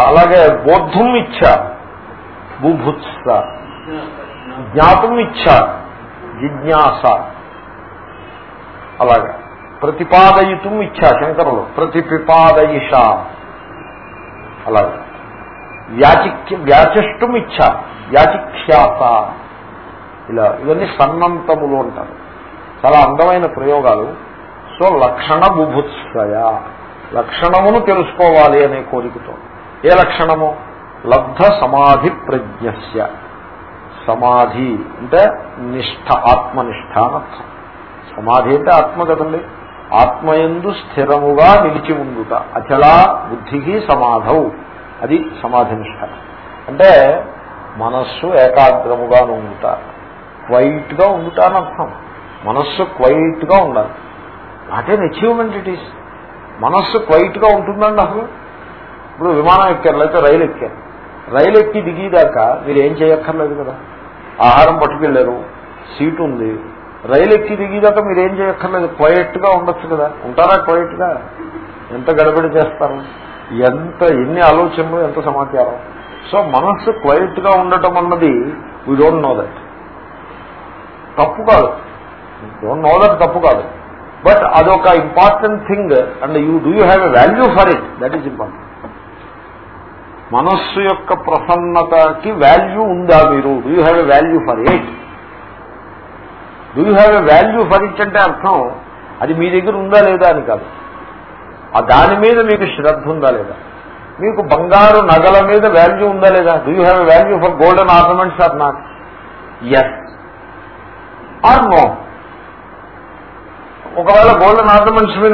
అలాగే బోద్ధం ఇచ్చ. బుభుత్స. జ్ఞాతం ఇచ్చ. జిజ్ఞాస. అలాగే. ప్రతిపాదయితం ఇచ్చ శంకరులు. ప్రతిపిపాదయిష. అలాగే. వ్యాచిక్య వ్యాచిష్టం ఇచ్చ. యాచిఖ్యాత ఇలా ఇవన్నీ సన్నంతములు అంటారు. చాలా అందమైన ప్రయోగాలు. సో లక్షణ బుభుత్సయ లక్షణమును తెలుసుకోవాలి అనే కోరికతో. ఏ లక్షణము? లబ్ధ సమాధి ప్రజ్ఞస్య. సమాధి అంటే నిష్ఠ ఆత్మనిష్ట అనర్థం సమాధి అంటే ఆత్మ కదండి. ఆత్మయందు స్థిరముగా నిలిచి ఉండుట. అచలా బుద్ధికి సమాధౌ. అది సమాధి నిష్ట అంటే మనస్సు ఏకాగ్రముగా ఉండుట క్వైట్గా ఉండుట అని అర్థం మనస్సు క్వైట్గా ఉండాలి. Not an achievement it is. మనస్సు క్వైట్గా ఉంటుందండి అసలు. ఇప్పుడు విమానం ఎక్కారు లేకపోతే రైలు ఎక్కారు. రైలు ఎక్కి దిగేదాకా మీరు ఏం చేయక్కర్లేదు కదా. ఆహారం పట్టుకెళ్ళారు సీటు ఉంది. రైలు ఎక్కి దిగేదాకా మీరు ఏం చేయక్కర్లేదు. క్వైట్గా ఉండొచ్చు కదా. ఉంటారా క్వైట్గా ఎంత గడబడి చేస్తారు? ఎంత ఎన్ని ఆలోచనలు ఎంత సమాచారం? సో మనస్సు క్వైట్గా ఉండటం అన్నది వీ డోంట్ నో దట్ తప్పు కాదు. డోంట్ నో దట్ తప్పు కాదు. బట్ అదొక important thing and you do you have a value for it that is important మనస్సు యొక్క ప్రసన్నతకి వాల్యూ ఉందా మీరు? Do you have a value for it do you have a value for it అంటే అర్థం అది మీ దగ్గర ఉందా లేదా అని కాదు. ఆ దాని మీద మీకు శ్రద్ధ ఉందా లేదా? మీకు బంగారు నగల మీద వాల్యూ ఉందా లేదా? Do you have a value for golden ornaments or not yes or no ఒకవేళ గోల్డెన్ ఆర్నమెంట్స్ మీద